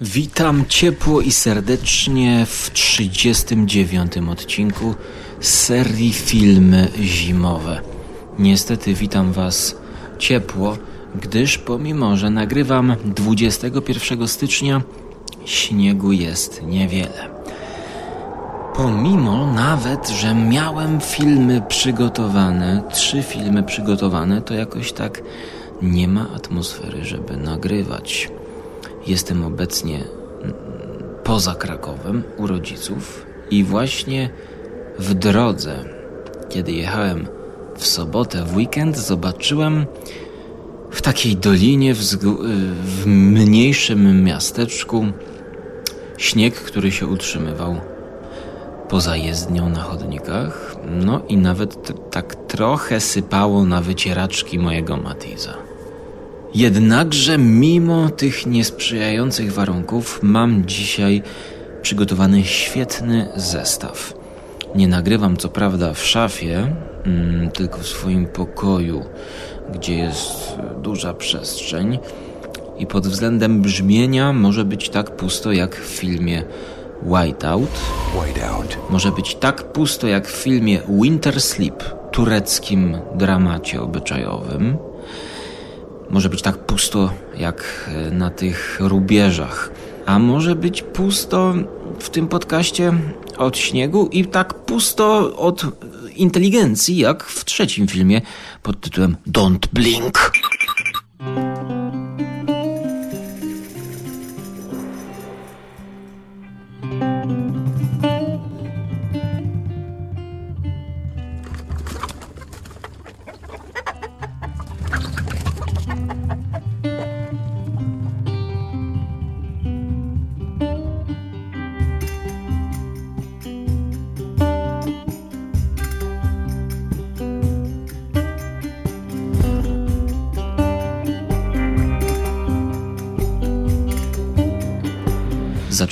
Witam ciepło i serdecznie w 39 odcinku serii Filmy Zimowe. Niestety witam Was ciepło, gdyż pomimo, że nagrywam 21 stycznia, śniegu jest niewiele. Pomimo nawet, że miałem filmy przygotowane, trzy filmy przygotowane, to jakoś tak nie ma atmosfery, żeby nagrywać. Jestem obecnie poza Krakowem u rodziców i właśnie w drodze, kiedy jechałem w sobotę, w weekend, zobaczyłem w takiej dolinie, w, w mniejszym miasteczku, śnieg, który się utrzymywał poza jezdnią na chodnikach, no i nawet tak trochę sypało na wycieraczki mojego Matiza. Jednakże mimo tych niesprzyjających warunków mam dzisiaj przygotowany świetny zestaw. Nie nagrywam co prawda w szafie, mm, tylko w swoim pokoju, gdzie jest duża przestrzeń i pod względem brzmienia może być tak pusto jak w filmie Whiteout. Whiteout. Może być tak pusto jak w filmie Winter Sleep, tureckim dramacie obyczajowym. Może być tak pusto jak e, na tych rubieżach. A może być pusto w tym podcaście od śniegu i tak pusto od inteligencji jak w trzecim filmie pod tytułem Don't Blink.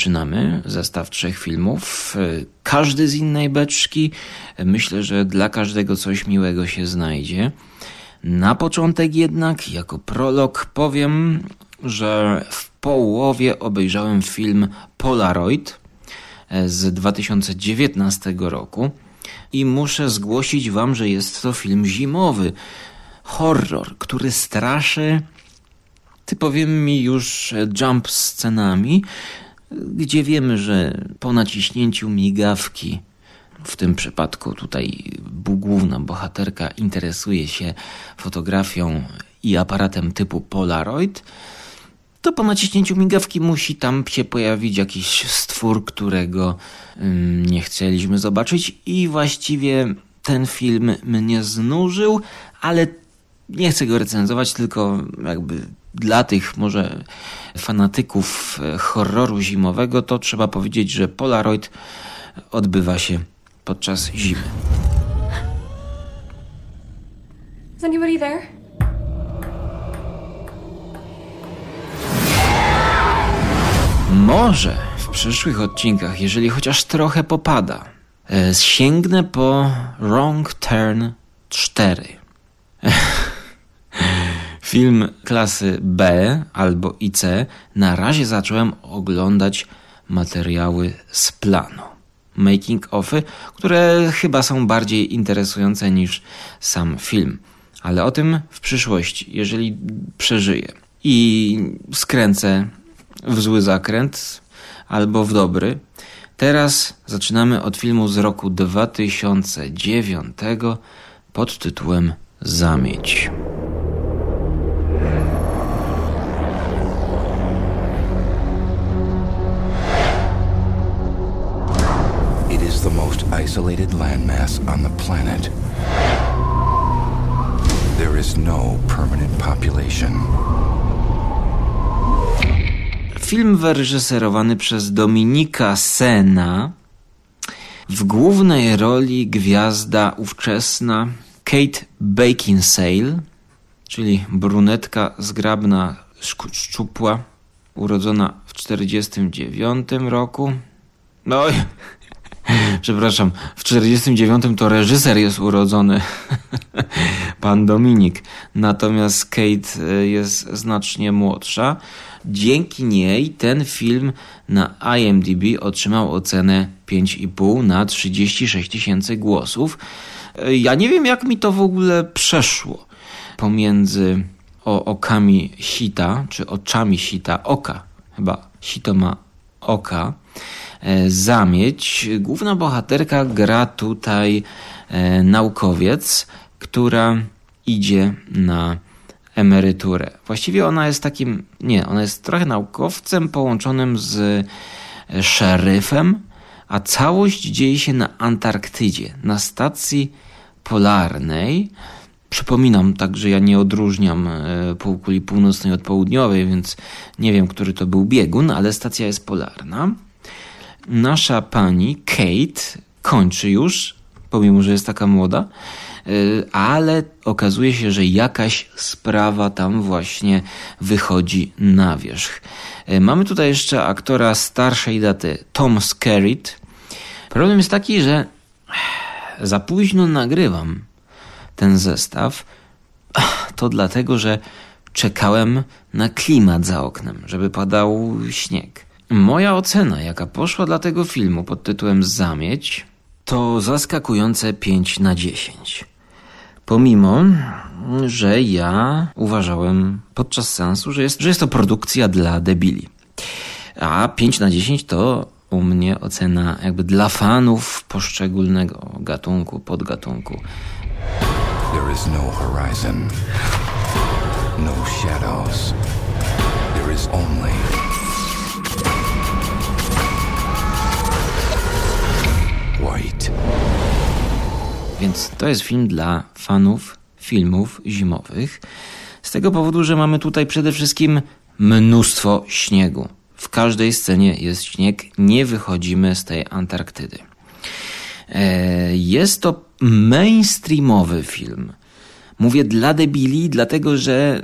Zaczynamy zestaw trzech filmów, każdy z innej beczki. Myślę, że dla każdego coś miłego się znajdzie. Na początek jednak, jako prolog, powiem, że w połowie obejrzałem film Polaroid z 2019 roku i muszę zgłosić Wam, że jest to film zimowy. Horror, który straszy typowymi już jump scenami, gdzie wiemy, że po naciśnięciu migawki, w tym przypadku tutaj główna bohaterka interesuje się fotografią i aparatem typu Polaroid, to po naciśnięciu migawki musi tam się pojawić jakiś stwór, którego nie chcieliśmy zobaczyć i właściwie ten film mnie znużył, ale nie chcę go recenzować, tylko jakby dla tych może fanatyków e, horroru zimowego, to trzeba powiedzieć, że Polaroid odbywa się podczas zimy. Is anybody there? Może w przyszłych odcinkach, jeżeli chociaż trochę popada, e, sięgnę po Wrong Turn 4. Film klasy B albo IC na razie zacząłem oglądać materiały z planu. Making offy, które chyba są bardziej interesujące niż sam film. Ale o tym w przyszłości, jeżeli przeżyję i skręcę w zły zakręt albo w dobry. Teraz zaczynamy od filmu z roku 2009 pod tytułem Zamieć. The most isolated landmass on the planet. There is no permanent population. Film wyreżyserowany przez Dominika Sena. W głównej roli gwiazda ówczesna Kate Beckinsale, czyli brunetka zgrabna, szczupła, urodzona w 1949 roku. No, Przepraszam, w 49 to reżyser jest urodzony. pan Dominik. Natomiast Kate e, jest znacznie młodsza. Dzięki niej ten film na IMDb otrzymał ocenę 5,5 na 36 tysięcy głosów. E, ja nie wiem, jak mi to w ogóle przeszło pomiędzy o okami sita, czy oczami sita, oka, chyba sito ma oka, e, zamieć. Główna bohaterka gra tutaj e, naukowiec, która idzie na emeryturę. Właściwie ona jest takim, nie, ona jest trochę naukowcem połączonym z e, szeryfem, a całość dzieje się na Antarktydzie, na stacji polarnej. Przypominam także, ja nie odróżniam e, półkuli północnej od południowej, więc nie wiem, który to był biegun, ale stacja jest polarna. Nasza pani Kate kończy już, pomimo że jest taka młoda, e, ale okazuje się, że jakaś sprawa tam właśnie wychodzi na wierzch. E, mamy tutaj jeszcze aktora starszej daty, Tom Skerritt. Problem jest taki, że za późno nagrywam ten zestaw, to dlatego, że czekałem na klimat za oknem, żeby padał śnieg. Moja ocena, jaka poszła dla tego filmu pod tytułem Zamieć, to zaskakujące 5 na 10. Pomimo, że ja uważałem podczas sensu, że jest, że jest to produkcja dla debili. A 5 na 10 to u mnie ocena jakby dla fanów poszczególnego gatunku, podgatunku. There is no horizon, no shadows. There is only white. Więc to jest film dla fanów filmów zimowych. Z tego powodu, że mamy tutaj przede wszystkim mnóstwo śniegu. W każdej scenie jest śnieg, nie wychodzimy z tej Antarktydy. E, jest to mainstreamowy film. Mówię dla debili, dlatego że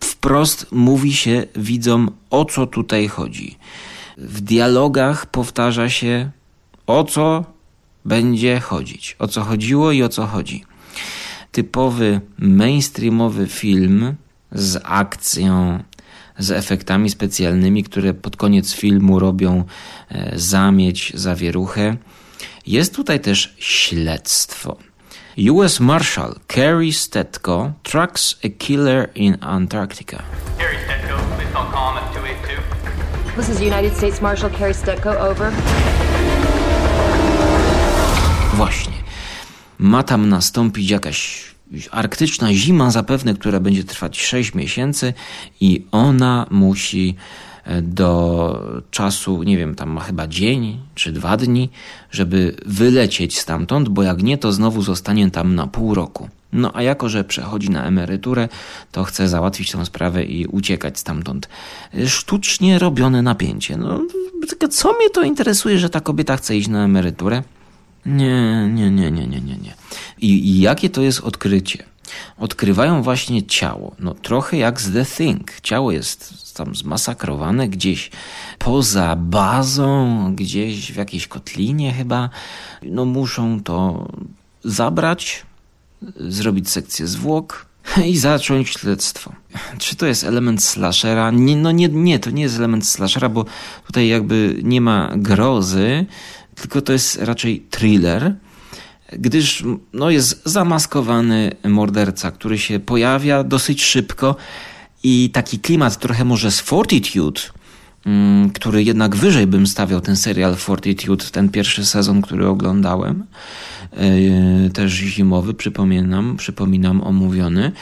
wprost mówi się widzom o co tutaj chodzi. W dialogach powtarza się o co będzie chodzić, o co chodziło i o co chodzi. Typowy mainstreamowy film z akcją, z efektami specjalnymi, które pod koniec filmu robią e, zamieć, zawieruchę. Jest tutaj też śledztwo. US Marshal Kerry Stetko tracks a killer in Antarctica. Kerry Stetko, please call COM at 282. This is United States Marshal Kerry Stetko, over. Właśnie. Ma tam nastąpić jakaś arktyczna zima zapewne, która będzie trwać 6 miesięcy i ona musi do czasu, nie wiem, tam ma chyba dzień czy dwa dni, żeby wylecieć stamtąd, bo jak nie, to znowu zostanie tam na pół roku. No a jako, że przechodzi na emeryturę, to chce załatwić tę sprawę i uciekać stamtąd. Sztucznie robione napięcie. No, co mnie to interesuje, że ta kobieta chce iść na emeryturę? Nie, nie, nie, nie, nie, nie, nie. I, i jakie to jest odkrycie? Odkrywają właśnie ciało. No trochę jak z The Thing. Ciało jest tam zmasakrowane gdzieś poza bazą, gdzieś w jakiejś kotlinie chyba. No muszą to zabrać, zrobić sekcję zwłok i zacząć śledztwo. Czy to jest element slashera? Nie, no nie, nie, to nie jest element slashera, bo tutaj jakby nie ma grozy, tylko to jest raczej thriller gdyż no, jest zamaskowany morderca, który się pojawia dosyć szybko i taki klimat trochę może z Fortitude, mm, który jednak wyżej bym stawiał ten serial Fortitude, ten pierwszy sezon, który oglądałem, e, też zimowy, przypominam, przypominam omówiony,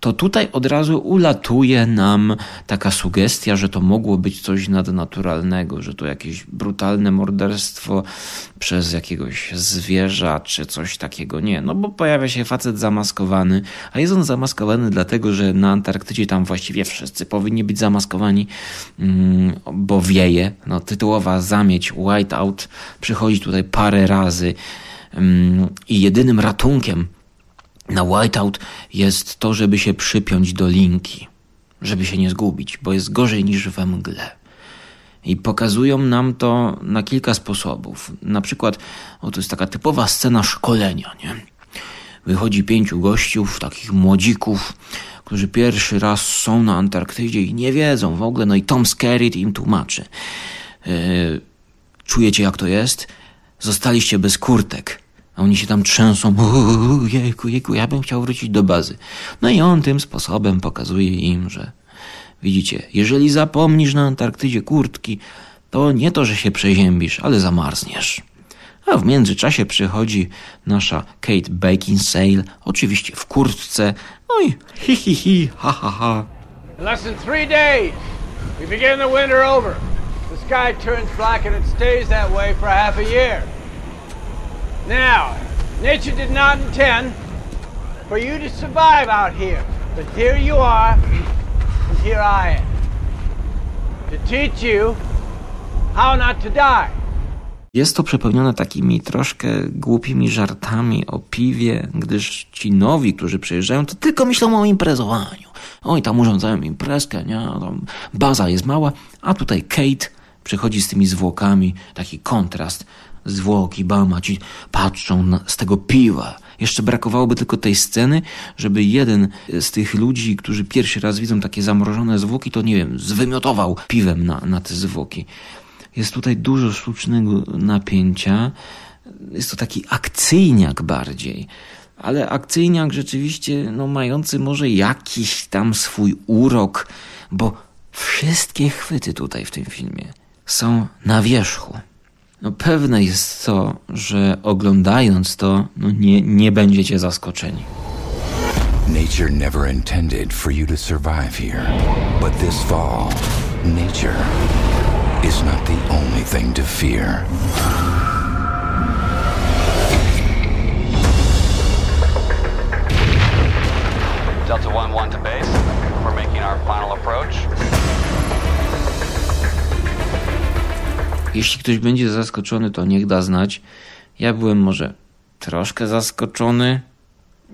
to tutaj od razu ulatuje nam taka sugestia, że to mogło być coś nadnaturalnego, że to jakieś brutalne morderstwo przez jakiegoś zwierza czy coś takiego. Nie, no bo pojawia się facet zamaskowany, a jest on zamaskowany dlatego, że na Antarktydzie tam właściwie wszyscy powinni być zamaskowani, mm, bo wieje. No, tytułowa zamieć, whiteout przychodzi tutaj parę razy mm, i jedynym ratunkiem na whiteout jest to, żeby się przypiąć do linki, żeby się nie zgubić, bo jest gorzej niż we mgle. I pokazują nam to na kilka sposobów. Na przykład, o, to jest taka typowa scena szkolenia, nie? wychodzi pięciu gościów, takich młodzików, którzy pierwszy raz są na Antarktydzie i nie wiedzą w ogóle, no i Tom Skerritt im tłumaczy. Yy, czujecie jak to jest? Zostaliście bez kurtek. A oni się tam trzęsą. Jejku, jejku, ja bym chciał wrócić do bazy. No i on tym sposobem pokazuje im, że widzicie, jeżeli zapomnisz na Antarktydzie kurtki, to nie to, że się przeziębisz, ale zamarzniesz. A w międzyczasie przychodzi nasza Kate Beckinsale, oczywiście w kurtce, no i hi hi hi, ha ha ha. In less than three days, we begin the winter over. The sky turns black and it stays that way for half a year. Now, nature did not intend for you to survive out here, but here you are, and here I am. To teach you how not to die. Jest to przepełnione takimi troszkę głupimi żartami o piwie, gdyż ci nowi, którzy przyjeżdżają, to tylko myślą o imprezowaniu. Oj, tam urządzają imprezkę, nie? Tam baza jest mała, a tutaj Kate przychodzi z tymi zwłokami, taki kontrast. Zwłoki, bama, ci patrzą na, z tego piwa. Jeszcze brakowałoby tylko tej sceny, żeby jeden z tych ludzi, którzy pierwszy raz widzą takie zamrożone zwłoki, to nie wiem, zwymiotował piwem na, na te zwłoki. Jest tutaj dużo sztucznego napięcia. Jest to taki akcyjniak bardziej. Ale akcyjniak rzeczywiście, no, mający może jakiś tam swój urok, bo wszystkie chwyty tutaj w tym filmie są na wierzchu. No pewne jest to, że oglądając to, no nie, nie będziecie zaskoczeni. Nature never intended for you to survive here. But this fall, nature is not the only thing to fear. Delta 1-1 to base. We're making our final approach. Jeśli ktoś będzie zaskoczony, to niech da znać. Ja byłem może troszkę zaskoczony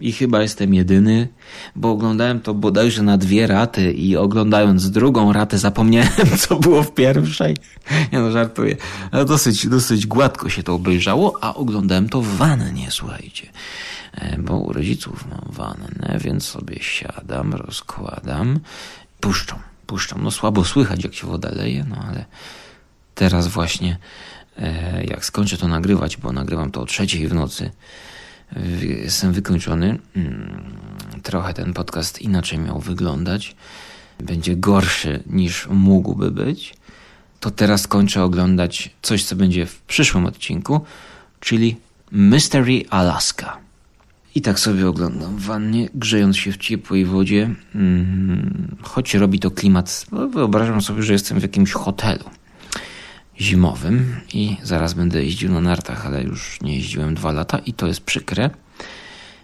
i chyba jestem jedyny, bo oglądałem to bodajże na dwie raty i oglądając drugą ratę zapomniałem, co było w pierwszej. Nie no, żartuję. Dosyć, dosyć gładko się to obejrzało, a oglądałem to w wannie, słuchajcie. E, bo u rodziców mam wannę, więc sobie siadam, rozkładam, puszczam, puszczam. No słabo słychać, jak się woda leje, no ale teraz właśnie, e, jak skończę to nagrywać, bo nagrywam to o trzeciej w nocy, jestem wykończony. Mm, trochę ten podcast inaczej miał wyglądać. Będzie gorszy niż mógłby być. To teraz kończę oglądać coś, co będzie w przyszłym odcinku, czyli Mystery Alaska. I tak sobie oglądam wannie, grzejąc się w ciepłej wodzie, mm, choć robi to klimat. Wyobrażam sobie, że jestem w jakimś hotelu zimowym i zaraz będę jeździł na nartach, ale już nie jeździłem dwa lata i to jest przykre.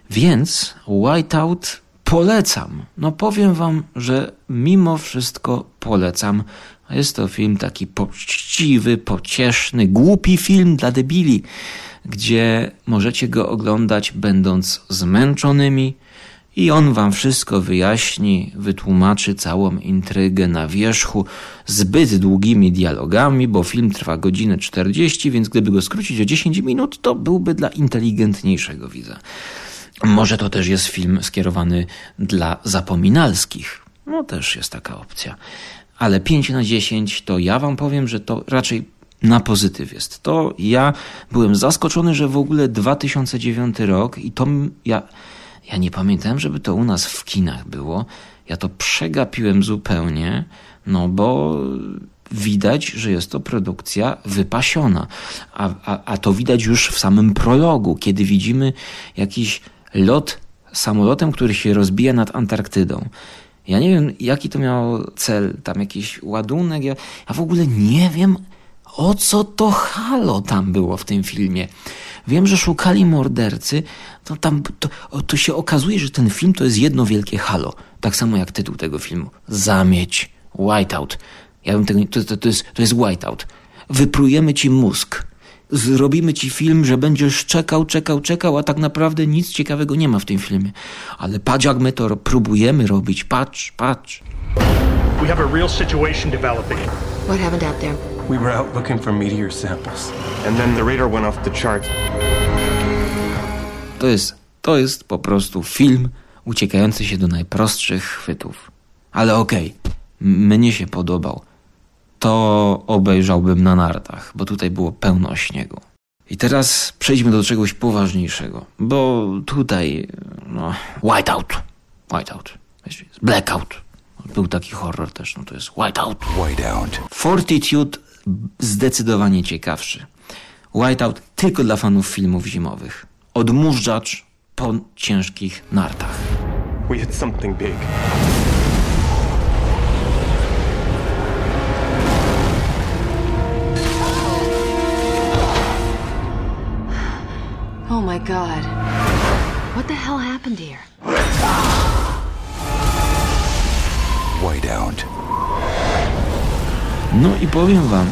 Więc Whiteout polecam. No powiem wam, że mimo wszystko polecam. Jest to film taki poczciwy, pocieszny, głupi film dla debili, gdzie możecie go oglądać będąc zmęczonymi, i on wam wszystko wyjaśni, wytłumaczy całą intrygę na wierzchu zbyt długimi dialogami, bo film trwa godzinę 40, więc gdyby go skrócić o 10 minut, to byłby dla inteligentniejszego widza. Może to też jest film skierowany dla zapominalskich. No też jest taka opcja. Ale 5 na 10 to ja wam powiem, że to raczej na pozytyw jest. To ja byłem zaskoczony, że w ogóle 2009 rok i to ja ja nie pamiętałem, żeby to u nas w kinach było. Ja to przegapiłem zupełnie, no bo widać, że jest to produkcja wypasiona. A, a, a to widać już w samym prologu, kiedy widzimy jakiś lot samolotem, który się rozbija nad Antarktydą. Ja nie wiem, jaki to miał cel, tam jakiś ładunek. Ja, ja w ogóle nie wiem, o co to halo tam było w tym filmie. Wiem, że szukali mordercy, to tam to, to się okazuje, że ten film to jest jedno wielkie halo. Tak samo jak tytuł tego filmu. Zamieć. Whiteout. Ja bym tego, to, to, to, jest, to jest whiteout. Wyprujemy ci mózg. Zrobimy ci film, że będziesz czekał, czekał, czekał, a tak naprawdę nic ciekawego nie ma w tym filmie. Ale patrz jak my to próbujemy robić. Patrz, patrz. We have a real situation developing. What happened out there? We were out looking for meteor samples, and then the radar went off the chart. To jest To jest po prostu film uciekający się do najprostszych chwytów. Ale okej, okay, mnie się podobał. To obejrzałbym na nartach, bo tutaj było pełno śniegu. I teraz przejdźmy do czegoś poważniejszego, bo tutaj, no, whiteout, whiteout, blackout. Był taki horror też, no to jest whiteout. Whiteout. Fortitude zdecydowanie ciekawszy. Whiteout tylko dla fanów filmów zimowych. Odmurzacz po ciężkich nartach. We hit something big. Oh my god. What the hell happened here? Whiteout. No i powiem wam,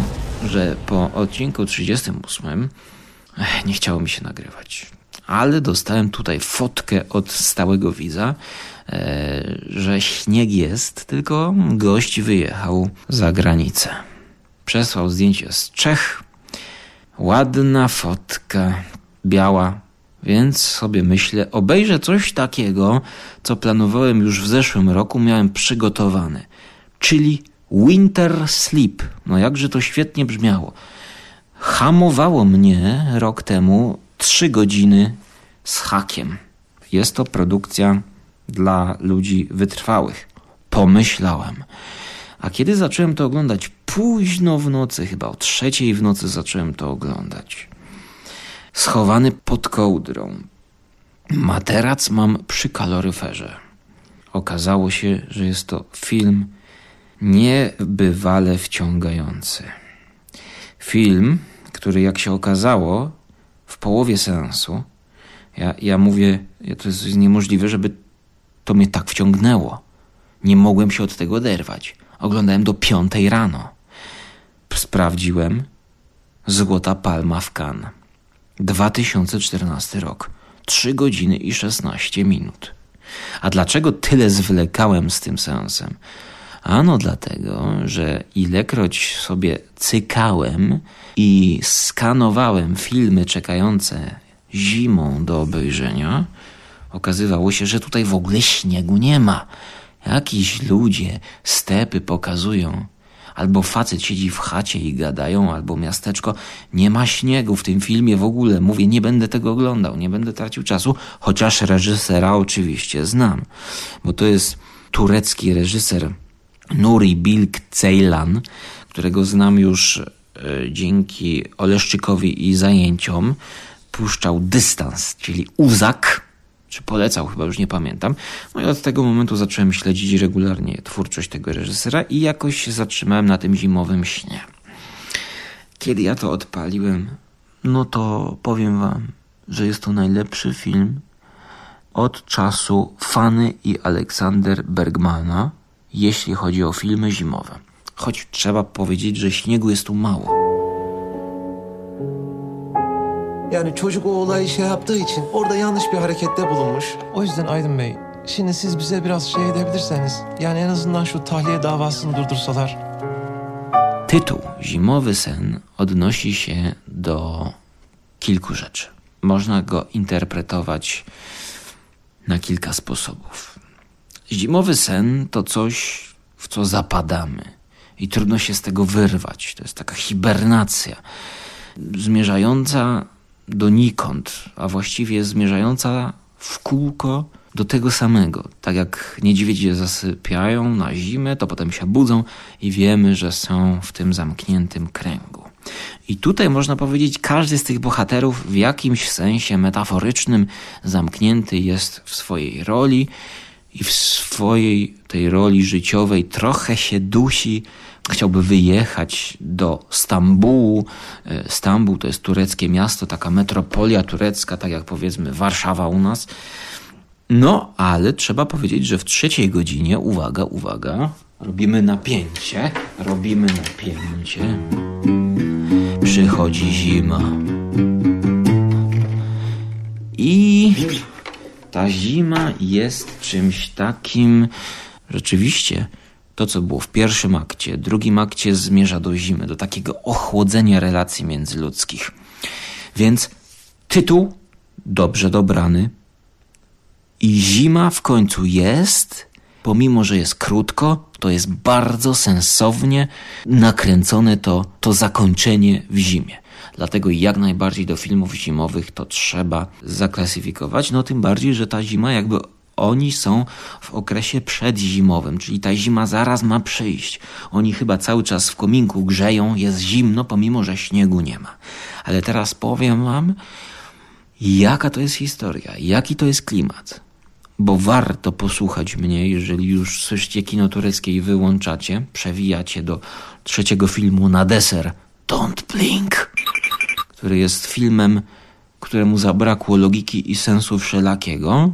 że po odcinku 38 ech, nie chciało mi się nagrywać. Ale dostałem tutaj fotkę od stałego widza, e, że śnieg jest, tylko gość wyjechał za granicę. Przesłał zdjęcie z Czech. Ładna fotka, biała, więc sobie myślę, obejrzę coś takiego, co planowałem już w zeszłym roku, miałem przygotowane, czyli Winter Sleep. No jakże to świetnie brzmiało. Hamowało mnie rok temu trzy godziny z hakiem. Jest to produkcja dla ludzi wytrwałych. Pomyślałem. A kiedy zacząłem to oglądać? Późno w nocy, chyba o trzeciej w nocy zacząłem to oglądać. Schowany pod kołdrą. Materac mam przy kaloryferze. Okazało się, że jest to film niebywale wciągający. Film, który jak się okazało w połowie seansu, ja, ja mówię, to jest niemożliwe, żeby to mnie tak wciągnęło. Nie mogłem się od tego oderwać. Oglądałem do piątej rano. Sprawdziłem. Złota Palma w Cannes. 2014 rok. 3 godziny i 16 minut. A dlaczego tyle zwlekałem z tym seansem? Ano dlatego, że ilekroć sobie cykałem i skanowałem filmy czekające zimą do obejrzenia, okazywało się, że tutaj w ogóle śniegu nie ma. Jakiś ludzie stepy pokazują. Albo facet siedzi w chacie i gadają, albo miasteczko. Nie ma śniegu w tym filmie w ogóle. Mówię, nie będę tego oglądał, nie będę tracił czasu, chociaż reżysera oczywiście znam. Bo to jest turecki reżyser Nuri Bilk Ceylan, którego znam już e, dzięki Oleszczykowi i zajęciom. Puszczał dystans, czyli Uzak, czy polecał, chyba już nie pamiętam. No i od tego momentu zacząłem śledzić regularnie twórczość tego reżysera i jakoś się zatrzymałem na tym zimowym śnie. Kiedy ja to odpaliłem, no to powiem wam, że jest to najlepszy film od czasu Fany i Aleksander Bergmana, jeśli chodzi o filmy zimowe. Choć trzeba powiedzieć, że śniegu jest tu mało. Yani çocuk o olayı şey yaptığı için orada yanlış bir harekette bulunmuş. O yüzden Aydın Bey, şimdi siz bize biraz şey edebilirseniz, yani en azından şu tahliye davasını durdursalar. Tytuł Zimowy sen odnosi się do kilku rzeczy. Można go interpretować na kilka sposobów. Zimowy sen to coś, w co zapadamy i trudno się z tego wyrwać. To jest taka hibernacja zmierzająca donikąd, a właściwie zmierzająca w kółko do tego samego. Tak jak niedźwiedzie zasypiają na zimę, to potem się budzą i wiemy, że są w tym zamkniętym kręgu. I tutaj można powiedzieć, każdy z tych bohaterów w jakimś sensie metaforycznym zamknięty jest w swojej roli i w swojej tej roli życiowej trochę się dusi chciałby wyjechać do Stambułu. E, Stambuł to jest tureckie miasto, taka metropolia turecka, tak jak powiedzmy Warszawa u nas. No, ale trzeba powiedzieć, że w trzeciej godzinie, uwaga, uwaga, robimy napięcie, robimy napięcie. Przychodzi zima. I ta zima jest czymś takim rzeczywiście to, co było w pierwszym akcie, drugim akcie zmierza do zimy, do takiego ochłodzenia relacji międzyludzkich. Więc tytuł dobrze dobrany, I zima w końcu jest, pomimo że jest krótko, to jest bardzo sensownie nakręcone to, to zakończenie w zimie. Dlatego jak najbardziej do filmów zimowych to trzeba zaklasyfikować. No tym bardziej, że ta zima jakby oni są w okresie przedzimowym, czyli ta zima zaraz ma przyjść. Oni chyba cały czas w kominku grzeją, jest zimno, pomimo że śniegu nie ma. Ale teraz powiem wam, jaka to jest historia, jaki to jest klimat. Bo warto posłuchać mnie, jeżeli już słyszycie kino tureckie i wyłączacie, przewijacie do trzeciego filmu na deser Don't Blink, który jest filmem, któremu zabrakło logiki i sensu wszelakiego,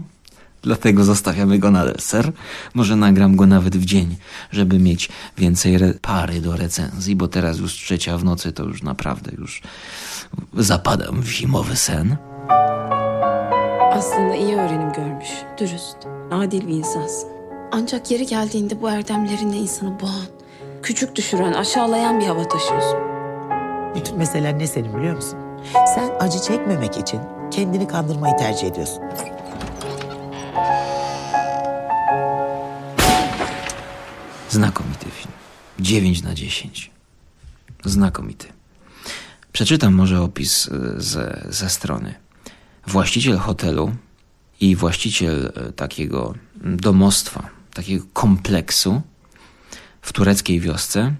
Dlatego zostawiamy go na deser. Może nagram go nawet w dzień, żeby mieć więcej pary do recenzji, bo teraz już trzecia w nocy to już naprawdę już zapadam w zimowy sen. Aslında iyi öğrenim görmüş, dürüst, adil bir insansın. Ancak yeri geldiğinde bu erdemlerinle insanı boğan, küçük düşüren, aşağılayan bir hava taşıyorsun. Bütün meselen ne senin biliyor musun? Sen acı çekmemek için kendini kandırmayı tercih ediyorsun. Znakomity film. 9 na 10. Znakomity. Przeczytam może opis e, ze, ze strony. Właściciel hotelu i właściciel e, takiego domostwa, takiego kompleksu w tureckiej wiosce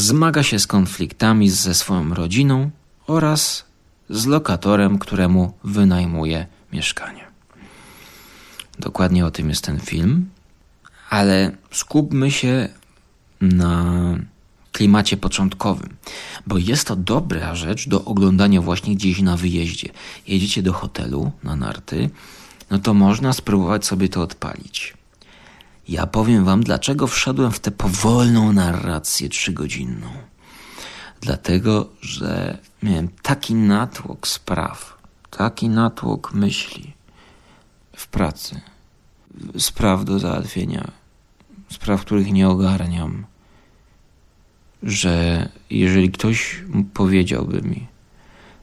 zmaga się z konfliktami ze swoją rodziną oraz z lokatorem, któremu wynajmuje mieszkanie. Dokładnie o tym jest ten film ale skupmy się na klimacie początkowym, bo jest to dobra rzecz do oglądania właśnie gdzieś na wyjeździe. Jedziecie do hotelu na narty, no to można spróbować sobie to odpalić. Ja powiem wam, dlaczego wszedłem w tę powolną narrację trzygodzinną. Dlatego, że miałem taki natłok spraw, taki natłok myśli w pracy, spraw do załatwienia, spraw, których nie ogarniam, że jeżeli ktoś powiedziałby mi,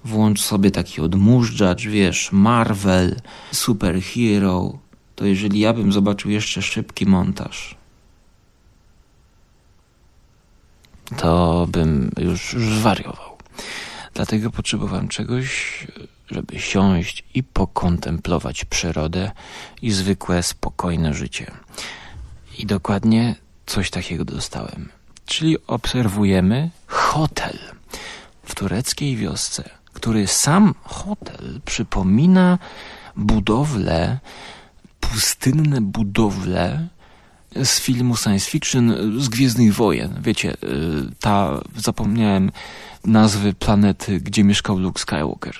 włącz sobie taki odmurzacz, wiesz, Marvel, superhero, to jeżeli ja bym zobaczył jeszcze szybki montaż, to bym już, już zwariował. Dlatego potrzebowałem czegoś, żeby siąść i pokontemplować przyrodę i zwykłe, spokojne życie. I dokładnie coś takiego dostałem. Czyli obserwujemy hotel w tureckiej wiosce, który sam hotel przypomina budowlę, pustynne budowle z filmu science fiction z Gwiezdnych Wojen. Wiecie, y, ta, zapomniałem nazwy planety, gdzie mieszkał Luke Skywalker.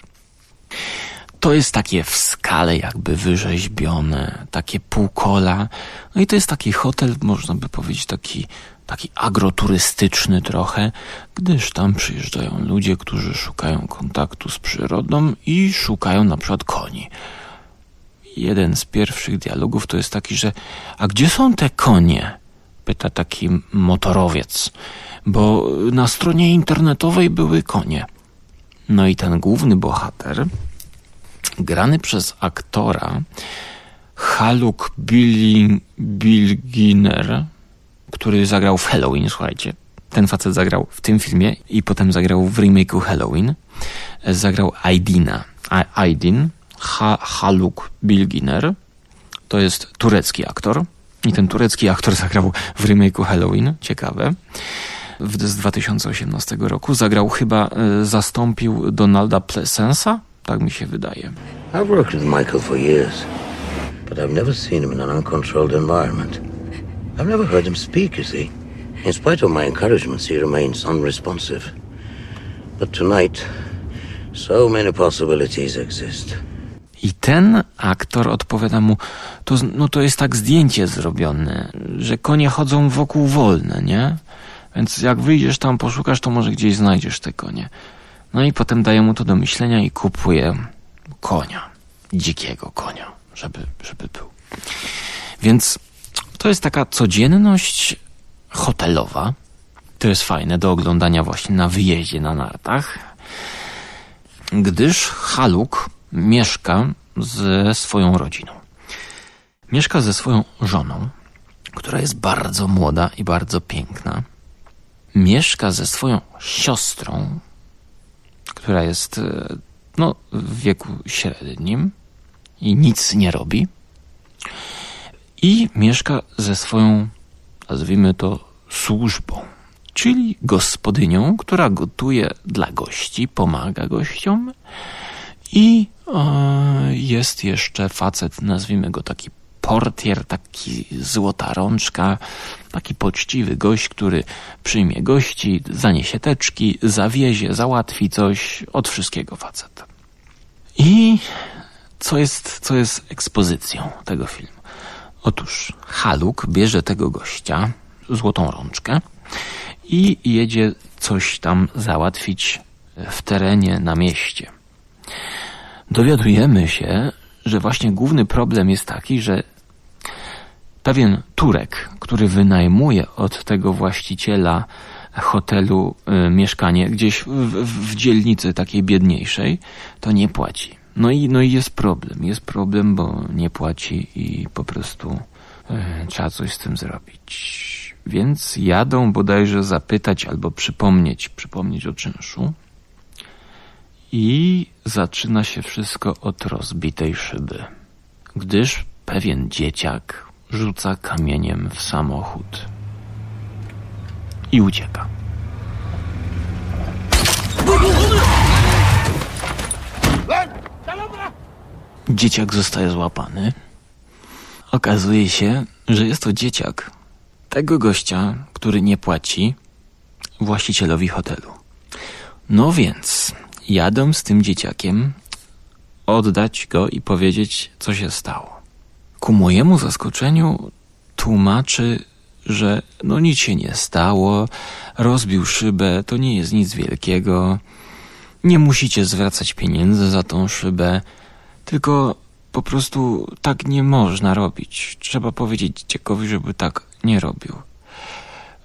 To jest takie w skale jakby wyrzeźbione, takie półkola. No i to jest taki hotel, można by powiedzieć, taki, taki agroturystyczny trochę, gdyż tam przyjeżdżają ludzie, którzy szukają kontaktu z przyrodą i szukają na przykład koni. Jeden z pierwszych dialogów to jest taki, że a gdzie są te konie? Pyta taki motorowiec, bo na stronie internetowej były konie. No i ten główny bohater, grany przez aktora Haluk Bilginer, który zagrał w Halloween, słuchajcie. Ten facet zagrał w tym filmie i potem zagrał w remake'u Halloween. Zagrał Aydina. Aydin, ha Haluk Bilginer. To jest turecki aktor. I ten turecki aktor zagrał w remake'u Halloween. Ciekawe z 2018 roku. Zagrał chyba, e, zastąpił Donalda Plesensa, tak mi się wydaje. I've worked with Michael for years, but I've never seen him in an uncontrolled environment. I've never heard him speak, you see. In spite of my encouragements, he remains unresponsive. But tonight, so many possibilities exist. I ten aktor odpowiada mu, to, no to jest tak zdjęcie zrobione, że konie chodzą wokół wolne, nie? Więc jak wyjdziesz tam, poszukasz, to może gdzieś znajdziesz te konie. No i potem daje mu to do myślenia i kupuje konia. Dzikiego konia, żeby, żeby był. Więc to jest taka codzienność hotelowa. To jest fajne do oglądania właśnie na wyjeździe na nartach. Gdyż Haluk mieszka ze swoją rodziną. Mieszka ze swoją żoną, która jest bardzo młoda i bardzo piękna. Mieszka ze swoją siostrą, która jest e, no, w wieku średnim i nic nie robi. I mieszka ze swoją, nazwijmy to, służbą, czyli gospodynią, która gotuje dla gości, pomaga gościom. I jest jeszcze facet, nazwijmy go taki portier, taki złota rączka, taki poczciwy gość, który przyjmie gości, zaniesie teczki, zawiezie, załatwi coś, od wszystkiego facet. I co jest, co jest ekspozycją tego filmu? Otóż Haluk bierze tego gościa, złotą rączkę i jedzie coś tam załatwić w terenie na mieście. Dowiadujemy się, że właśnie główny problem jest taki, że pewien Turek, który wynajmuje od tego właściciela hotelu y, mieszkanie gdzieś w, w, w, dzielnicy takiej biedniejszej, to nie płaci. No i, no i jest problem. Jest problem, bo nie płaci i po prostu y, trzeba coś z tym zrobić. Więc jadą bodajże zapytać albo przypomnieć, przypomnieć o czynszu. I zaczyna się wszystko od rozbitej szyby. Gdyż pewien dzieciak rzuca kamieniem w samochód i ucieka. Dzieciak zostaje złapany. Okazuje się, że jest to dzieciak tego gościa, który nie płaci właścicielowi hotelu. No więc jadę z tym dzieciakiem oddać go i powiedzieć, co się stało. Ku mojemu zaskoczeniu tłumaczy, że no nic się nie stało, rozbił szybę, to nie jest nic wielkiego, nie musicie zwracać pieniędzy za tą szybę, tylko po prostu tak nie można robić. Trzeba powiedzieć dzieckowi, żeby tak nie robił.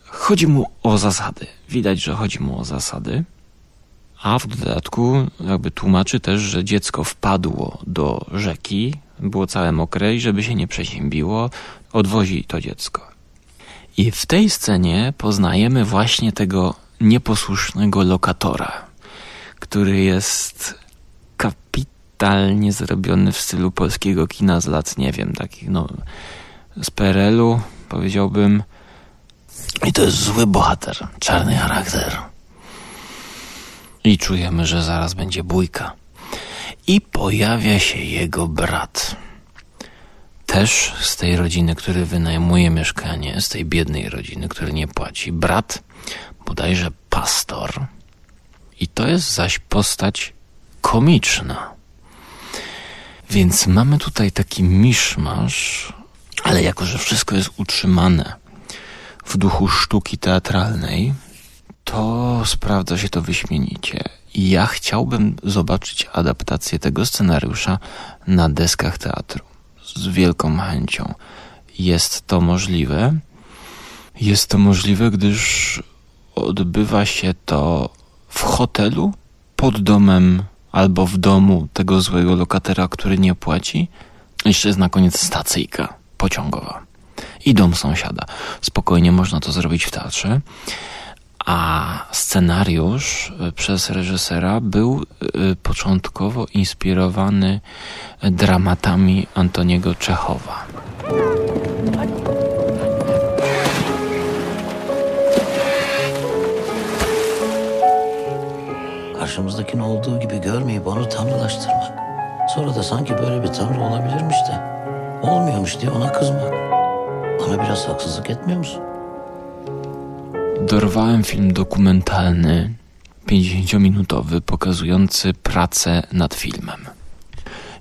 Chodzi mu o zasady. Widać, że chodzi mu o zasady. A w dodatku jakby tłumaczy też, że dziecko wpadło do rzeki, było całe mokre i żeby się nie przeziębiło, odwozi to dziecko. I w tej scenie poznajemy właśnie tego nieposłusznego lokatora, który jest kapitalnie zrobiony w stylu polskiego kina z lat, nie wiem, takich no z PRL-u powiedziałbym. I to jest zły bohater, czarny charakter. I czujemy, że zaraz będzie bójka. I pojawia się jego brat. Też z tej rodziny, który wynajmuje mieszkanie, z tej biednej rodziny, który nie płaci. Brat, bodajże pastor. I to jest zaś postać komiczna. Więc mamy tutaj taki miszmasz, ale jako, że wszystko jest utrzymane w duchu sztuki teatralnej, to sprawdza się to wyśmienicie. Ja chciałbym zobaczyć adaptację tego scenariusza na deskach teatru. Z wielką chęcią. Jest to możliwe. Jest to możliwe, gdyż odbywa się to w hotelu, pod domem albo w domu tego złego lokatera, który nie płaci. Jeszcze jest na koniec stacyjka pociągowa i dom sąsiada. Spokojnie można to zrobić w teatrze a scenariusz e, przez reżysera był e, początkowo inspirowany dramatami Antoniego Czechowa. Karşımızdakini olduğu gibi görmeyip onu tanrılaştırmak. Sonra da sanki böyle bir tanrı olabilirmiş de olmuyormuş diye ona kızmak. Bana biraz haksızlık etmiyor musun? Dorwałem film dokumentalny, 50-minutowy, pokazujący pracę nad filmem.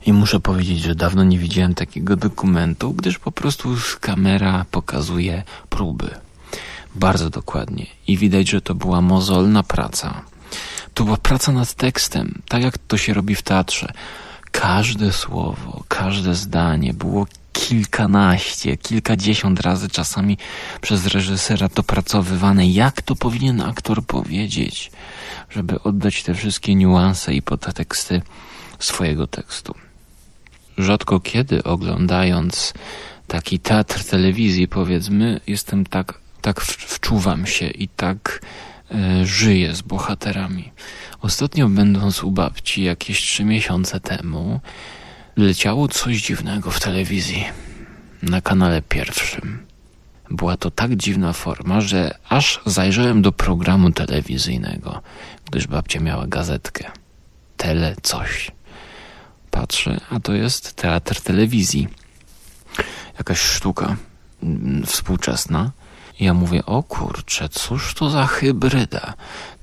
I muszę powiedzieć, że dawno nie widziałem takiego dokumentu, gdyż po prostu kamera pokazuje próby. Bardzo dokładnie. I widać, że to była mozolna praca. To była praca nad tekstem, tak jak to się robi w teatrze. Każde słowo, każde zdanie było kilkanaście, kilkadziesiąt razy czasami przez reżysera dopracowywane, jak to powinien aktor powiedzieć, żeby oddać te wszystkie niuanse i podteksty swojego tekstu. rzadko kiedy oglądając taki teatr telewizji, powiedzmy, jestem tak, tak wczuwam się i tak e, żyję z bohaterami. Ostatnio będąc u babci jakieś trzy miesiące temu, leciało coś dziwnego w telewizji na kanale pierwszym. Była to tak dziwna forma, że aż zajrzałem do programu telewizyjnego, gdyż babcia miała gazetkę. Tele coś. Patrzę, a to jest teatr telewizji. Jakaś sztuka mm, współczesna. Ja mówię, o kurczę, cóż to za hybryda?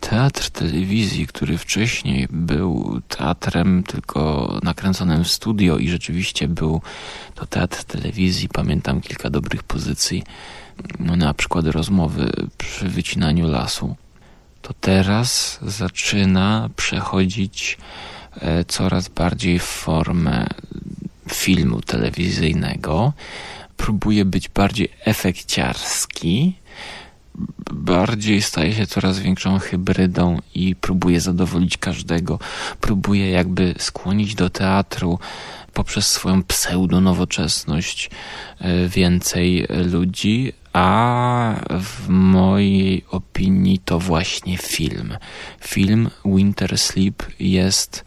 Teatr telewizji, który wcześniej był teatrem tylko nakręconym w studio i rzeczywiście był to teatr telewizji. Pamiętam kilka dobrych pozycji, no, na przykład rozmowy przy wycinaniu lasu. To teraz zaczyna przechodzić e, coraz bardziej w formę filmu telewizyjnego próbuje być bardziej efekciarski, bardziej staje się coraz większą hybrydą i próbuje zadowolić każdego. Próbuje jakby skłonić do teatru poprzez swoją pseudo-nowoczesność e, więcej ludzi, a w mojej opinii to właśnie film. Film Winter Sleep jest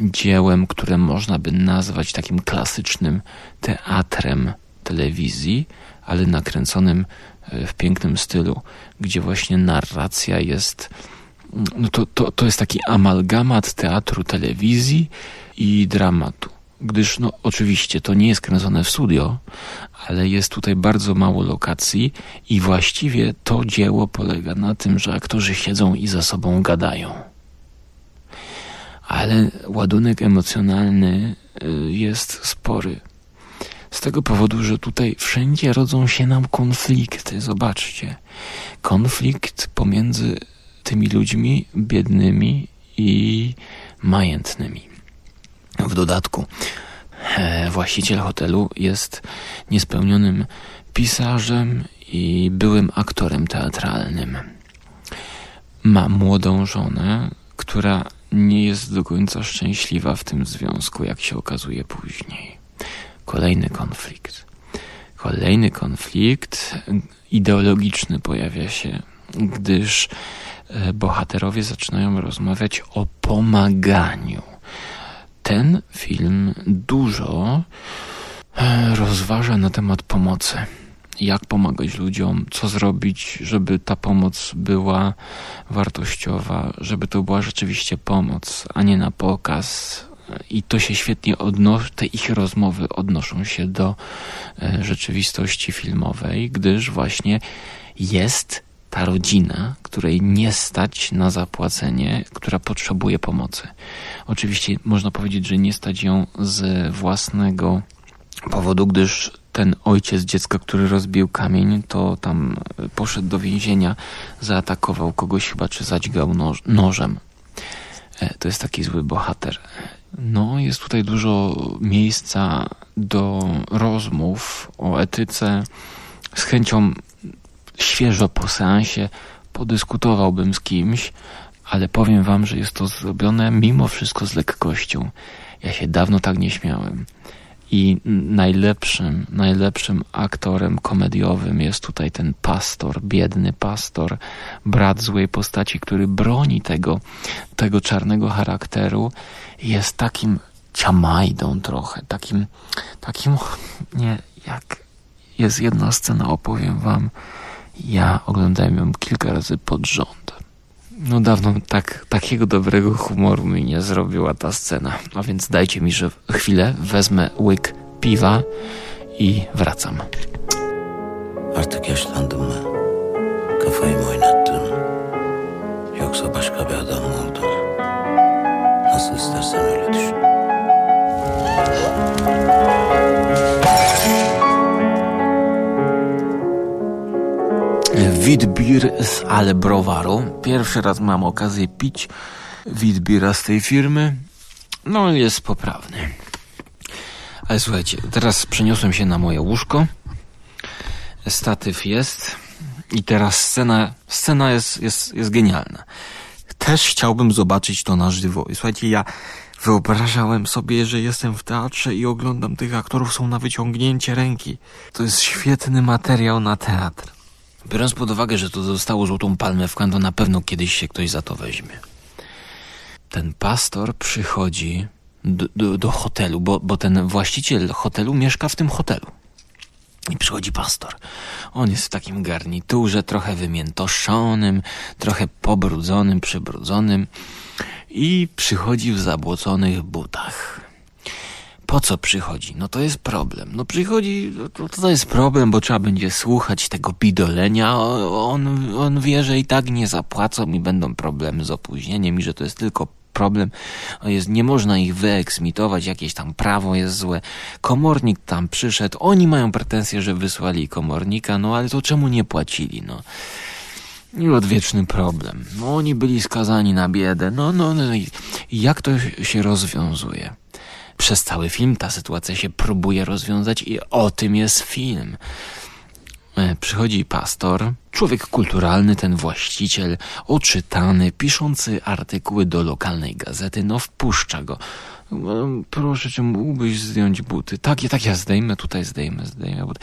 dziełem, które można by nazwać takim klasycznym teatrem telewizji, ale nakręconym e, w pięknym stylu, gdzie właśnie narracja jest no to, to, to jest taki amalgamat teatru, telewizji i dramatu. Gdyż, no, oczywiście to nie jest kręcone w studio, ale jest tutaj bardzo mało lokacji i właściwie to dzieło polega na tym, że aktorzy siedzą i za sobą gadają. Ale ładunek emocjonalny e, jest spory. Z tego powodu, że tutaj wszędzie rodzą się nam konflikty. Zobaczcie. Konflikt pomiędzy tymi ludźmi biednymi i majętnymi. W dodatku, e, właściciel hotelu jest niespełnionym pisarzem i byłym aktorem teatralnym. Ma młodą żonę, która nie jest do końca szczęśliwa w tym związku, jak się okazuje później. Kolejny konflikt. Kolejny konflikt ideologiczny pojawia się, gdyż e, bohaterowie zaczynają rozmawiać o pomaganiu. Ten film dużo e, rozważa na temat pomocy. Jak pomagać ludziom, co zrobić, żeby ta pomoc była wartościowa, żeby to była rzeczywiście pomoc, a nie na pokaz, i to się świetnie odnosi, te ich rozmowy odnoszą się do e, rzeczywistości filmowej, gdyż właśnie jest ta rodzina, której nie stać na zapłacenie, która potrzebuje pomocy. Oczywiście można powiedzieć, że nie stać ją z własnego powodu, gdyż ten ojciec dziecka, który rozbił kamień, to tam poszedł do więzienia, zaatakował kogoś chyba, czy zadźgał noż, nożem. E, to jest taki zły bohater. No, jest tutaj dużo miejsca do rozmów o etyce. Z chęcią świeżo po seansie podyskutowałbym z kimś, ale powiem wam, że jest to zrobione mimo wszystko z lekkością. Ja się dawno tak nie śmiałem. I najlepszym, najlepszym aktorem komediowym jest tutaj ten pastor, biedny pastor, brat złej postaci, który broni tego, tego czarnego charakteru. Jest takim ciamajdą trochę, takim, takim, nie, jak jest jedna scena, opowiem wam, ja oglądałem ją kilka razy pod rząd. No dawno tak, takiego dobrego humoru mi nie zrobiła ta scena. A więc dajcie mi że chwilę, wezmę łyk piwa i wracam. Artık yaşlandım mı? Kafayı mı oynattın? Yoksa başka bir adam Witbier z Albrowaru. Pierwszy raz mam okazję pić Witbiera z tej firmy. No, jest poprawny. Ale słuchajcie, teraz przeniosłem się na moje łóżko. Statyw jest. I teraz scena, scena jest, jest, jest genialna. Też chciałbym zobaczyć to na żywo. I słuchajcie, ja Wyobrażałem sobie, że jestem w teatrze i oglądam tych aktorów, są na wyciągnięcie ręki. To jest świetny materiał na teatr. Biorąc pod uwagę, że to zostało złotą palmę w to na pewno kiedyś się ktoś za to weźmie. Ten pastor przychodzi do, do, do hotelu, bo, bo ten właściciel hotelu mieszka w tym hotelu. I przychodzi pastor. On jest w takim garniturze, trochę wymiętoszonym, trochę pobrudzonym, przybrudzonym i przychodzi w zabłoconych butach. Po co przychodzi? No to jest problem. No przychodzi, to, to jest problem, bo trzeba będzie słuchać tego bidolenia. On, on wie, że i tak nie zapłacą i będą problemy z opóźnieniem i że to jest tylko problem jest, nie można ich wyeksmitować, jakieś tam prawo jest złe. Komornik tam przyszedł, oni mają pretensje, że wysłali komornika, no ale to czemu nie płacili, no. I odwieczny problem. No oni byli skazani na biedę, no, no, no i jak to się rozwiązuje? Przez cały film ta sytuacja się próbuje rozwiązać i o tym jest film. E, przychodzi pastor, człowiek kulturalny, ten właściciel, oczytany, piszący artykuły do lokalnej gazety, no wpuszcza go. E, proszę cię, mógłbyś zdjąć buty. Tak, tak, ja zdejmę, tutaj zdejmę, zdejmę buty.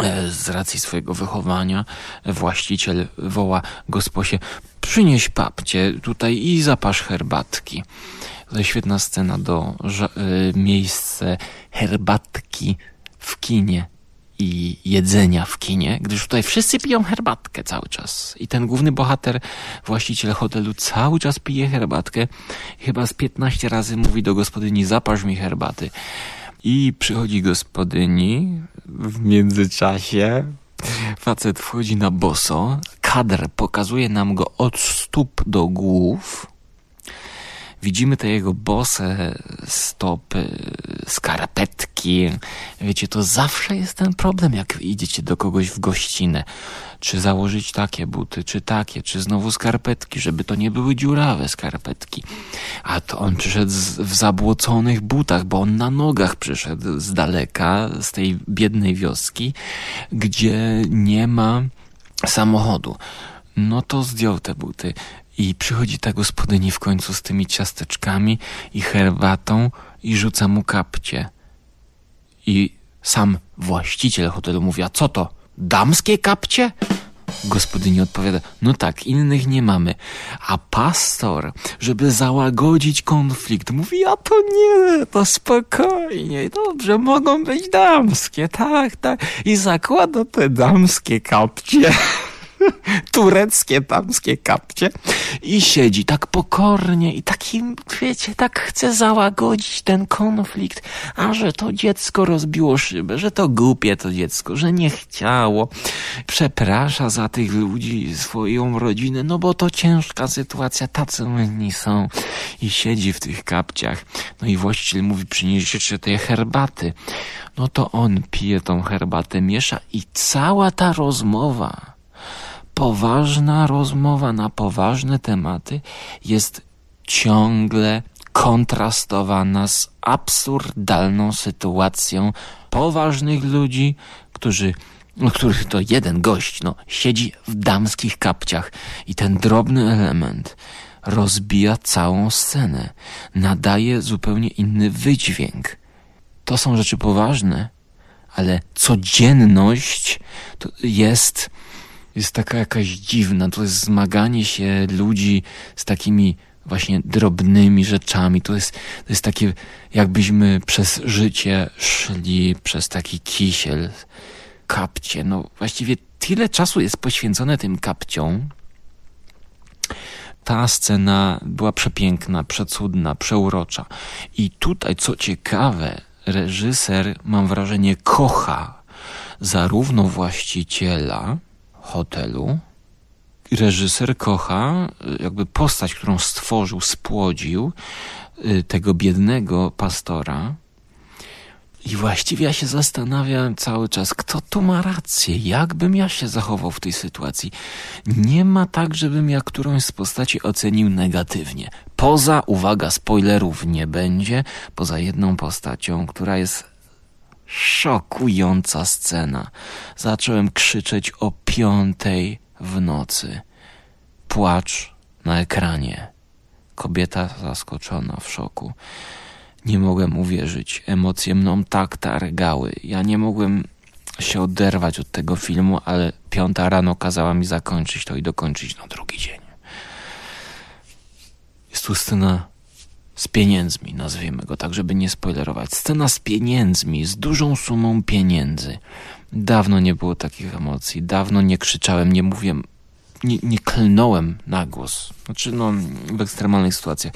E, z racji swojego wychowania właściciel woła gosposie przynieś papcie tutaj i zapasz herbatki. Jest świetna scena do miejsce herbatki w kinie i jedzenia w kinie, gdyż tutaj wszyscy piją herbatkę cały czas. I ten główny bohater, właściciel hotelu, cały czas pije herbatkę. Chyba z 15 razy mówi do gospodyni, zaparz mi herbaty. I przychodzi gospodyni w międzyczasie. Facet wchodzi na boso. Kadr pokazuje nam go od stóp do głów widzimy te jego bose stopy, skarpetki. Wiecie, to zawsze jest ten problem, jak idziecie do kogoś w gościnę. Czy założyć takie buty, czy takie, czy znowu skarpetki, żeby to nie były dziurawe skarpetki. A to on przyszedł w zabłoconych butach, bo on na nogach przyszedł z daleka, z tej biednej wioski, gdzie nie ma samochodu. No to zdjął te buty. I przychodzi ta gospodyni w końcu z tymi ciasteczkami i herbatą i rzuca mu kapcie. I sam właściciel hotelu mówi, a co to? Damskie kapcie? Gospodyni odpowiada, no tak, innych nie mamy. A pastor, żeby załagodzić konflikt, mówi, a to nie, to spokojnie, dobrze, mogą być damskie, tak, tak. I zakłada te damskie kapcie. tureckie, tamskie kapcie i siedzi tak pokornie i takim, wiecie, tak chce załagodzić ten konflikt, a że to dziecko rozbiło szybę, że to głupie to dziecko, że nie chciało. Przeprasza za tych ludzi, swoją rodzinę, no bo to ciężka sytuacja, tacy inni są. I siedzi w tych kapciach. No i właściciel mówi, przynieście tej herbaty. No to on pije tą herbatę, miesza i cała ta rozmowa poważna rozmowa na poważne tematy jest ciągle kontrastowana z absurdalną sytuacją poważnych ludzi, którzy no, których to jeden gość, no, siedzi w damskich kapciach i ten drobny element rozbija całą scenę, nadaje zupełnie inny wydźwięk. To są rzeczy poważne, ale codzienność jest jest taka jakaś dziwna. To jest zmaganie się ludzi z takimi właśnie drobnymi rzeczami. To jest, to jest takie, jakbyśmy przez życie szli przez taki kisiel, kapcie. No właściwie tyle czasu jest poświęcone tym kapciom. Ta scena była przepiękna, przecudna, przeurocza. I tutaj, co ciekawe, reżyser, mam wrażenie, kocha zarówno właściciela, hotelu. Reżyser kocha jakby postać, którą stworzył, spłodził y, tego biednego pastora. I właściwie ja się zastanawiałem cały czas, kto tu ma rację, jakbym ja się zachował w tej sytuacji. Nie ma tak, żebym ja którąś z postaci ocenił negatywnie. Poza, uwaga, spoilerów nie będzie, poza jedną postacią, która jest Szokująca scena. Zacząłem krzyczeć o piątej w nocy. Płacz na ekranie. kobieta zaskoczona, w szoku. Nie mogłem uwierzyć. Emocje mną tak targały. Ja nie mogłem się oderwać od tego filmu, ale piąta rano kazała mi zakończyć to i dokończyć na drugi dzień. Jest tu scena z pieniędzmi, nazwijmy go tak, żeby nie spoilerować. Scena z pieniędzmi, z dużą sumą pieniędzy. Dawno nie było takich emocji, dawno nie krzyczałem, nie mówiłem, nie, nie klnąłem na głos. Znaczy, no, w ekstremalnych sytuacjach.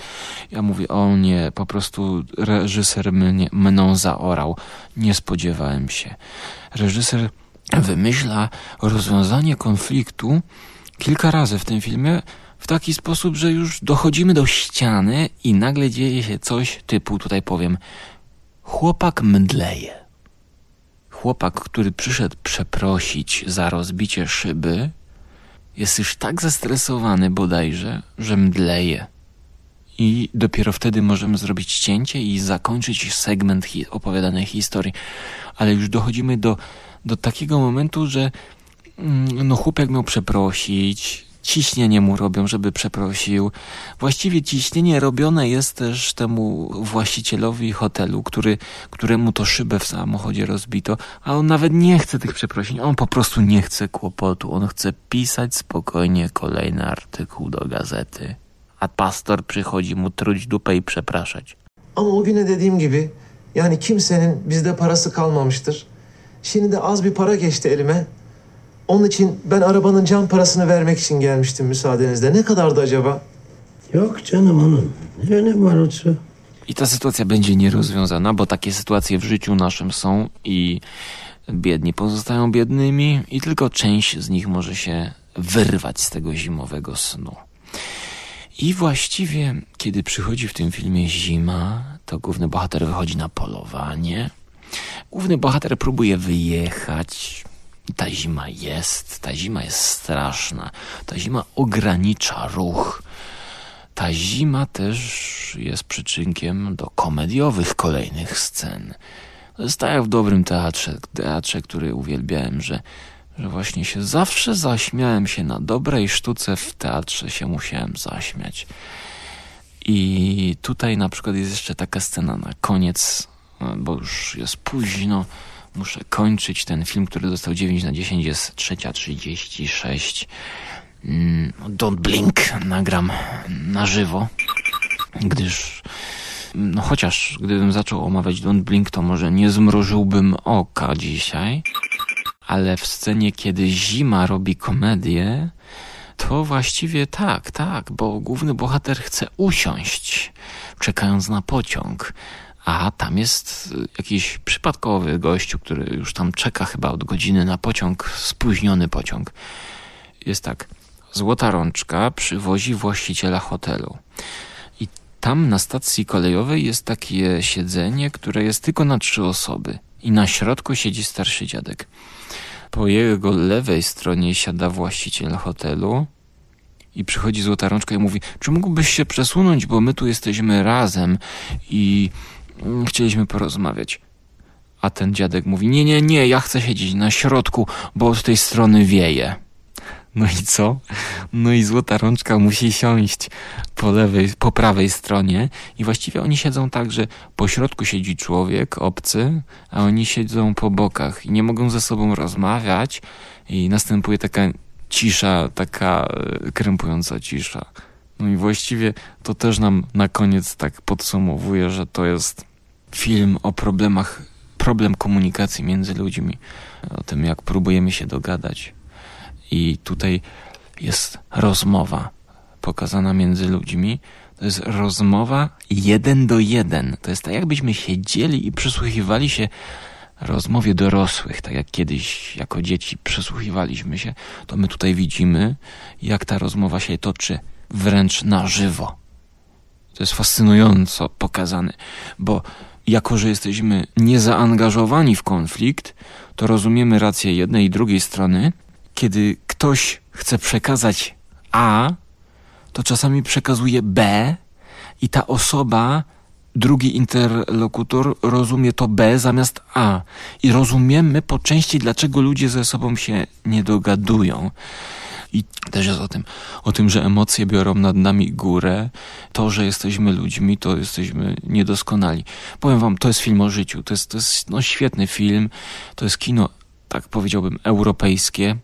Ja mówię, o nie, po prostu reżyser mnie, mną zaorał. Nie spodziewałem się. Reżyser wymyśla rozwiązanie konfliktu kilka razy w tym filmie w taki sposób, że już dochodzimy do ściany i nagle dzieje się coś typu, tutaj powiem, chłopak mdleje. Chłopak, który przyszedł przeprosić za rozbicie szyby, jest już tak zestresowany bodajże, że mdleje. I dopiero wtedy możemy zrobić cięcie i zakończyć segment hi opowiadanej historii. Ale już dochodzimy do, do takiego momentu, że mm, no chłopak miał przeprosić, ciśnienie mu robią, żeby przeprosił. Właściwie ciśnienie robione jest też temu właścicielowi hotelu, który, któremu to szybę w samochodzie rozbito, a on nawet nie chce tych przeprosin. On po prostu nie chce kłopotu. On chce pisać spokojnie kolejny artykuł do gazety. A pastor przychodzi mu truć dupę i przepraszać. Ama o güne dediğim gibi yani kimsenin bizde parası kalmamıştır. Şimdi de az bir para geçti elime. Onun için ben arabanın cam parasını vermek için gelmiştim müsaadenizle. Ne kadardı acaba? Yok canım hanım. Ne önemi var o I ta sytuacja będzie nierozwiązana, bo takie sytuacje w życiu naszym są i biedni pozostają biednymi i tylko część z nich może się wyrwać z tego zimowego snu. I właściwie, kiedy przychodzi w tym filmie zima, to główny bohater wychodzi na polowanie. Główny bohater próbuje wyjechać, ta zima jest, ta zima jest straszna. Ta zima ogranicza ruch. Ta zima też jest przyczynkiem do komediowych kolejnych scen. To tak w dobrym teatrze, teatrze, który uwielbiałem, że, że właśnie się zawsze zaśmiałem się na dobrej sztuce, w teatrze się musiałem zaśmiać. I tutaj na przykład jest jeszcze taka scena na koniec, bo już jest późno, muszę kończyć ten film, który dostał 9 na 10, jest 3.36. Mm, Don't Blink nagram na żywo, gdyż no chociaż gdybym zaczął omawiać Don't Blink, to może nie zmrużyłbym oka dzisiaj, ale w scenie, kiedy zima robi komedię, to właściwie tak, tak, bo główny bohater chce usiąść, czekając na pociąg, a tam jest y, jakiś przypadkowy gościu, który już tam czeka chyba od godziny na pociąg, spóźniony pociąg. Jest tak, złota rączka przywozi właściciela hotelu. I tam na stacji kolejowej jest takie siedzenie, które jest tylko na trzy osoby. I na środku siedzi starszy dziadek. Po jego lewej stronie siada właściciel hotelu i przychodzi złota rączka i mówi, czy mógłbyś się przesunąć, bo my tu jesteśmy razem i chcieliśmy porozmawiać. A ten dziadek mówi: Nie, nie, nie, ja chcę siedzieć na środku, bo z tej strony wieje. No i co? No i złota rączka musi siąść po lewej, po prawej stronie i właściwie oni siedzą tak, że po środku siedzi człowiek obcy, a oni siedzą po bokach i nie mogą ze sobą rozmawiać i następuje taka cisza, taka e, krępująca cisza. No i właściwie to też nam na koniec tak podsumowuje, że to jest film o problemach, problem komunikacji między ludźmi, o tym jak próbujemy się dogadać. I tutaj jest rozmowa pokazana między ludźmi. To jest rozmowa jeden do jeden. To jest tak, jakbyśmy siedzieli i przysłuchiwali się rozmowie dorosłych, tak jak kiedyś jako dzieci przysłuchiwaliśmy się, to my tutaj widzimy, jak ta rozmowa się toczy wręcz na żywo. To jest fascynująco pokazane, bo jako że jesteśmy niezaangażowani w konflikt, to rozumiemy rację jednej i drugiej strony. Kiedy ktoś chce przekazać A, to czasami przekazuje B i ta osoba, drugi interlokutor rozumie to B zamiast A. I rozumiemy po części, dlaczego ludzie ze sobą się nie dogadują. I też jest o tym, o tym, że emocje biorą nad nami górę. To, że jesteśmy ludźmi, to jesteśmy niedoskonali. Powiem wam, to jest film o życiu. To jest, to jest no, świetny film. To jest kino, tak powiedziałbym, europejskie.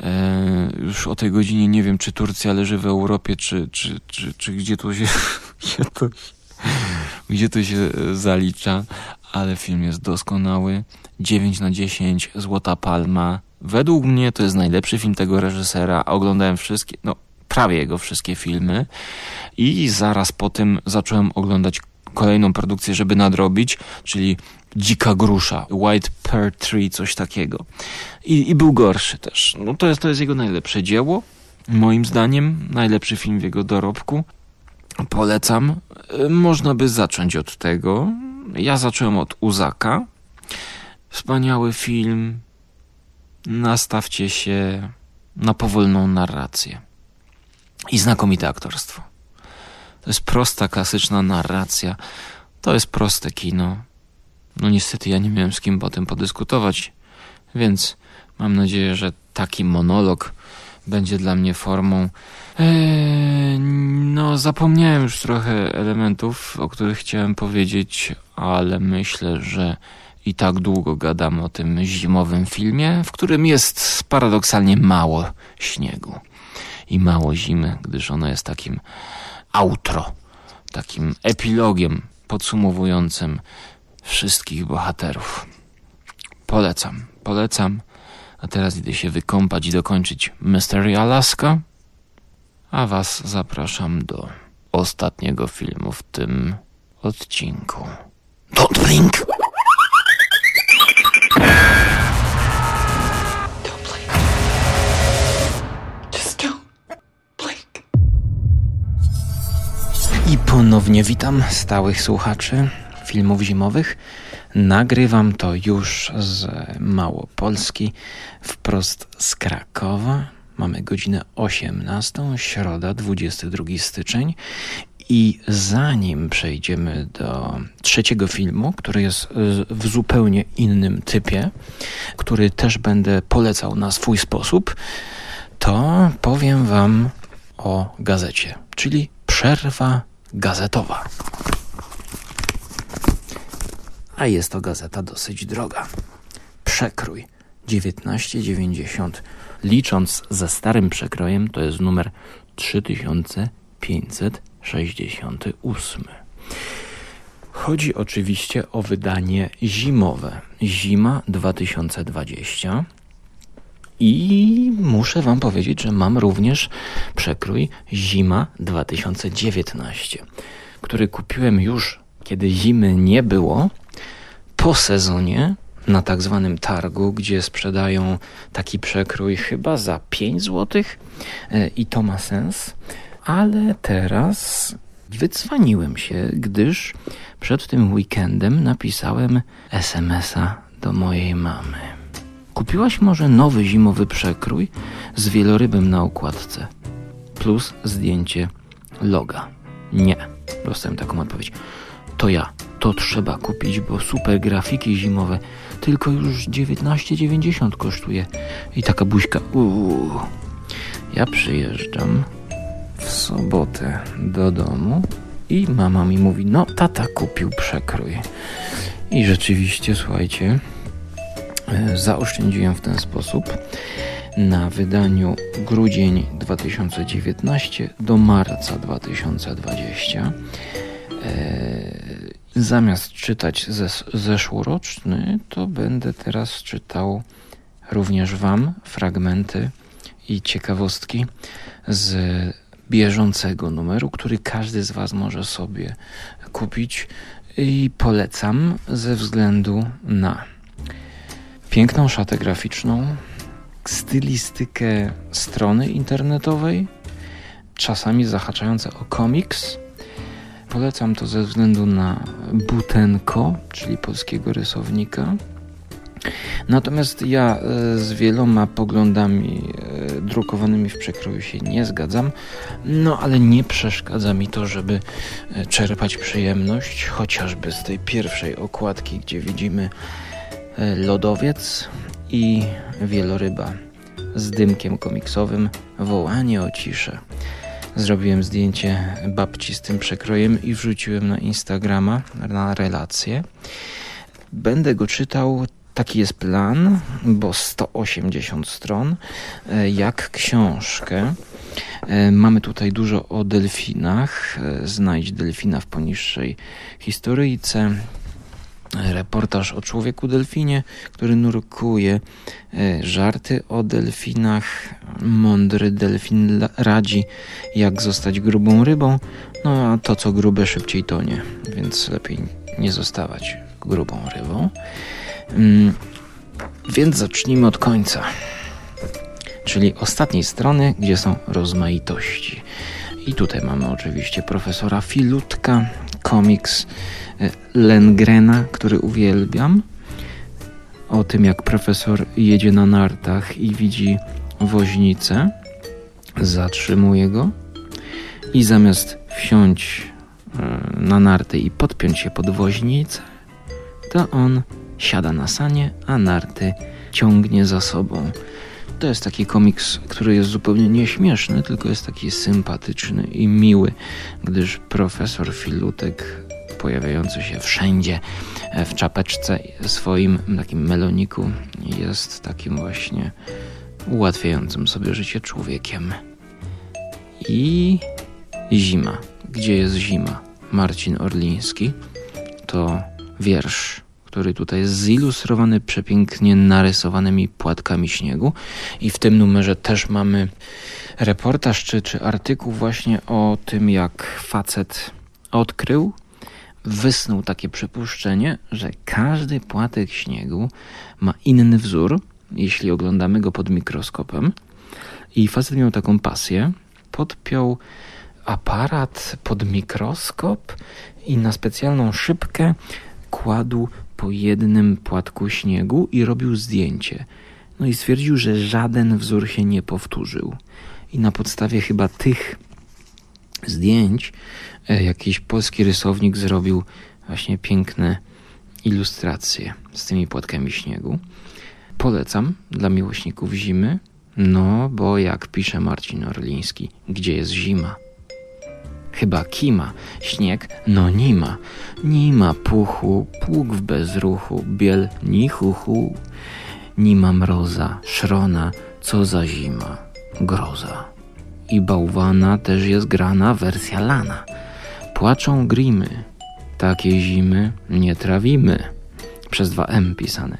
E, już o tej godzinie nie wiem, czy Turcja leży w Europie, czy, czy, czy, czy gdzie to się, gdzie to, gdzie to się zalicza, ale film jest doskonały. 9 na 10, Złota Palma. Według mnie to jest najlepszy film tego reżysera. Oglądałem wszystkie, no prawie jego wszystkie filmy i zaraz po tym zacząłem oglądać kolejną produkcję, żeby nadrobić, czyli Dzika Grusza, White Pear Tree, coś takiego. I, i był gorszy też. No to jest, to jest jego najlepsze dzieło, moim zdaniem, najlepszy film w jego dorobku. Polecam. Można by zacząć od tego. Ja zacząłem od Uzaka. Wspaniały film. Nastawcie się na powolną narrację. I znakomite aktorstwo. To jest prosta, klasyczna narracja. To jest proste kino. No niestety ja nie miałem z kim potem podyskutować, więc mam nadzieję, że taki monolog będzie dla mnie formą. Eee, no, zapomniałem już trochę elementów, o których chciałem powiedzieć, ale myślę, że i tak długo gadam o tym zimowym filmie, w którym jest paradoksalnie mało śniegu i mało zimy, gdyż ono jest takim outro, takim epilogiem podsumowującym wszystkich bohaterów. Polecam, polecam. A teraz idę się wykąpać i dokończyć Mystery Alaska. A Was zapraszam do ostatniego filmu w tym odcinku. Don't blink! I ponownie witam stałych słuchaczy filmów zimowych. Nagrywam to już z Małopolski, wprost z Krakowa. Mamy godzinę 18, środa, 22 styczeń. I zanim przejdziemy do trzeciego filmu, który jest w zupełnie innym typie, który też będę polecał na swój sposób, to powiem Wam o gazecie, czyli przerwa gazetowa a jest to gazeta dosyć droga. Przekrój 1990, licząc ze starym przekrojem, to jest numer 3568. Chodzi oczywiście o wydanie zimowe. Zima 2020. I muszę Wam powiedzieć, że mam również przekrój Zima 2019, który kupiłem już, kiedy zimy nie było, po sezonie na tak zwanym targu, gdzie sprzedają taki przekrój chyba za 5 zł e, i to ma sens, ale teraz wycwaniłem się, gdyż przed tym weekendem napisałem SMS-a do mojej mamy. Kupiłaś może nowy zimowy przekrój z wielorybem na okładce plus zdjęcie loga. Nie, dostałem taką odpowiedź. To ja to trzeba kupić, bo super grafiki zimowe tylko już 19,90 kosztuje. I taka buźka. Uuu. Ja przyjeżdżam w sobotę do domu i mama mi mówi: No, tata kupił przekrój. I rzeczywiście, słuchajcie, zaoszczędziłem w ten sposób na wydaniu grudzień 2019 do marca 2020. Zamiast czytać zes zeszłoroczny, to będę teraz czytał również Wam fragmenty i ciekawostki z bieżącego numeru, który każdy z Was może sobie kupić i polecam ze względu na piękną szatę graficzną, stylistykę strony internetowej, czasami zahaczające o komiks Polecam to ze względu na Butenko, czyli polskiego rysownika. Natomiast ja e, z wieloma poglądami e, drukowanymi w przekroju się nie zgadzam, no ale nie przeszkadza mi to, żeby e, czerpać przyjemność chociażby z tej pierwszej okładki, gdzie widzimy lodowiec i wieloryba z dymkiem komiksowym wołanie o ciszę. Zrobiłem zdjęcie babci z tym przekrojem i wrzuciłem na Instagrama, na relację. Będę go czytał, taki jest plan, bo 180 stron, e, jak książkę. E, mamy tutaj dużo o delfinach. E, znajdź delfina w poniższej historyjce reportaż o człowieku delfinie, który nurkuje, e, żarty o delfinach, mądry delfin radzi, jak zostać grubą rybą, no a to co grube szybciej tonie, więc lepiej nie zostawać grubą rybą. Mm, więc zacznijmy od końca, czyli ostatniej strony, gdzie są rozmaitości. I tutaj mamy oczywiście profesora Filutka, komiks E, Lengrena, który uwielbiam. O tym, jak profesor jedzie na nartach i widzi woźnicę, zatrzymuje go i zamiast wsiąść e, na narty i podpiąć się pod woźnicę, to on siada na sanie, a narty ciągnie za sobą. To jest taki komiks, który jest zupełnie nieśmieszny, tylko jest taki sympatyczny i miły, gdyż profesor Filutek pojawiający się wszędzie e, w czapeczce swoim takim meloniku jest takim właśnie ułatwiającym sobie życie człowiekiem. I zima. Gdzie jest zima? Marcin Orliński to wiersz, który tutaj jest zilustrowany przepięknie narysowanymi płatkami śniegu. I w tym numerze też mamy reportaż czy, czy artykuł właśnie o tym, jak facet odkrył wysnuł takie przypuszczenie, że każdy płatek śniegu ma inny wzór, jeśli oglądamy go pod mikroskopem. I facet miał taką pasję, podpiął aparat pod mikroskop i na specjalną szybkę kładł po jednym płatku śniegu i robił zdjęcie. No i stwierdził, że żaden wzór się nie powtórzył. I na podstawie chyba tych zdjęć E, jakiś polski rysownik zrobił właśnie piękne ilustracje z tymi płatkami śniegu. Polecam dla miłośników zimy, no bo jak pisze Marcin Orliński, gdzie jest zima? Chyba kima, śnieg, no nie ma. Nie ma puchu, pług w bezruchu, biel ni chuchu. Nie ma mroza, szrona, co za zima, groza. I bałwana też jest grana wersja lana. Płaczą grimy, takie zimy nie trawimy. Przez dwa M pisane.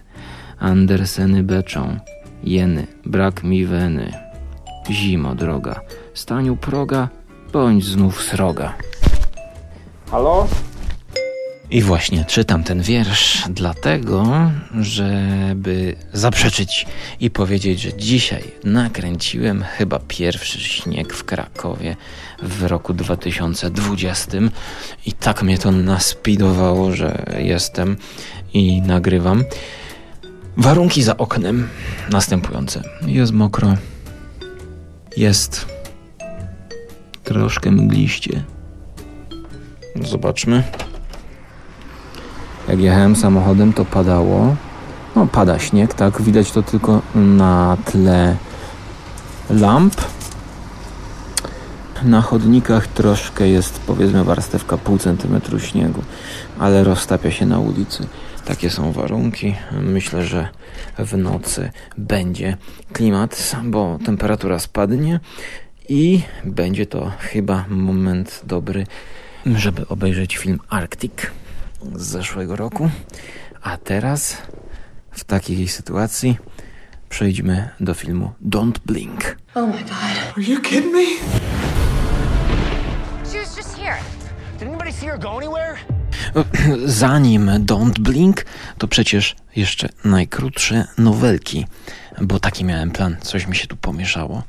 Anderseny beczą, jeny, brak mi weny. Zimo droga, staniu proga, bądź znów sroga. Halo? I właśnie czytam ten wiersz dlatego, żeby zaprzeczyć i powiedzieć, że dzisiaj nakręciłem chyba pierwszy śnieg w Krakowie w roku 2020 i tak mnie to naspidowało, że jestem i nagrywam. Warunki za oknem następujące. Jest mokro. Jest troszkę mgliście. Zobaczmy. Jak jechałem samochodem, to padało. No, pada śnieg, tak. Widać to tylko na tle lamp. Na chodnikach troszkę jest, powiedzmy, warstewka pół centymetru śniegu, ale roztapia się na ulicy. Takie są warunki. Myślę, że w nocy będzie klimat, bo temperatura spadnie i będzie to chyba moment dobry, żeby obejrzeć film Arctic z zeszłego roku. A teraz w takiej sytuacji przejdźmy do filmu Don't Blink. Oh my god. Are you kidding me? She was just here. Did anybody see her go anywhere? Zanim Don't Blink, to przecież jeszcze najkrótsze nowelki, bo taki miałem plan, coś mi się tu pomieszało.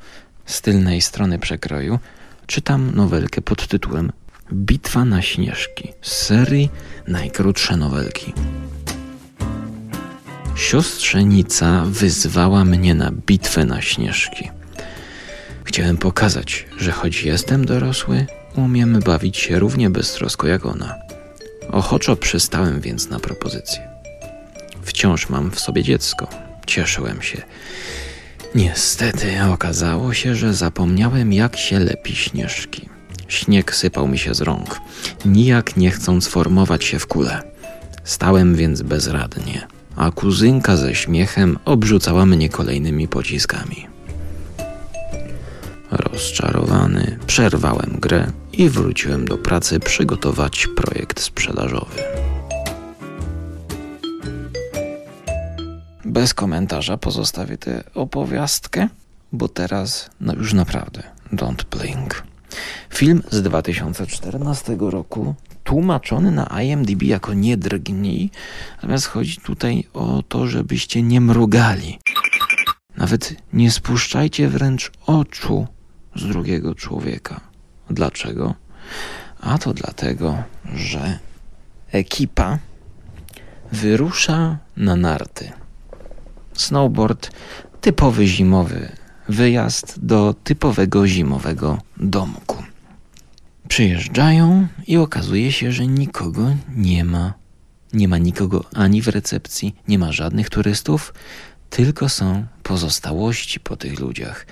Z tylnej strony przekroju czytam nowelkę pod tytułem Bitwa na Śnieżki z serii Najkrótsze nowelki. Siostrzenica wyzwała mnie na bitwę na Śnieżki. Chciałem pokazać, że choć jestem dorosły, umiem bawić się równie beztrosko jak ona. Ochoczo przystałem więc na propozycję. Wciąż mam w sobie dziecko. Cieszyłem się. Niestety okazało się, że zapomniałem jak się lepi śnieżki. Śnieg sypał mi się z rąk, nijak nie chcąc formować się w kulę. Stałem więc bezradnie, a kuzynka ze śmiechem obrzucała mnie kolejnymi pociskami. Rozczarowany, przerwałem grę i wróciłem do pracy przygotować projekt sprzedażowy. Bez komentarza pozostawię tę opowiastkę, bo teraz no już naprawdę don't blink. Film z 2014 roku, tłumaczony na IMDb jako nie drgnij, natomiast chodzi tutaj o to, żebyście nie mrugali. Nawet nie spuszczajcie wręcz oczu z drugiego człowieka. Dlaczego? A to dlatego, że ekipa wyrusza na narty. Snowboard typowy zimowy wyjazd do typowego zimowego domku. Przyjeżdżają i okazuje się, że nikogo nie ma. Nie ma nikogo ani w recepcji, nie ma żadnych turystów, tylko są pozostałości po tych ludziach.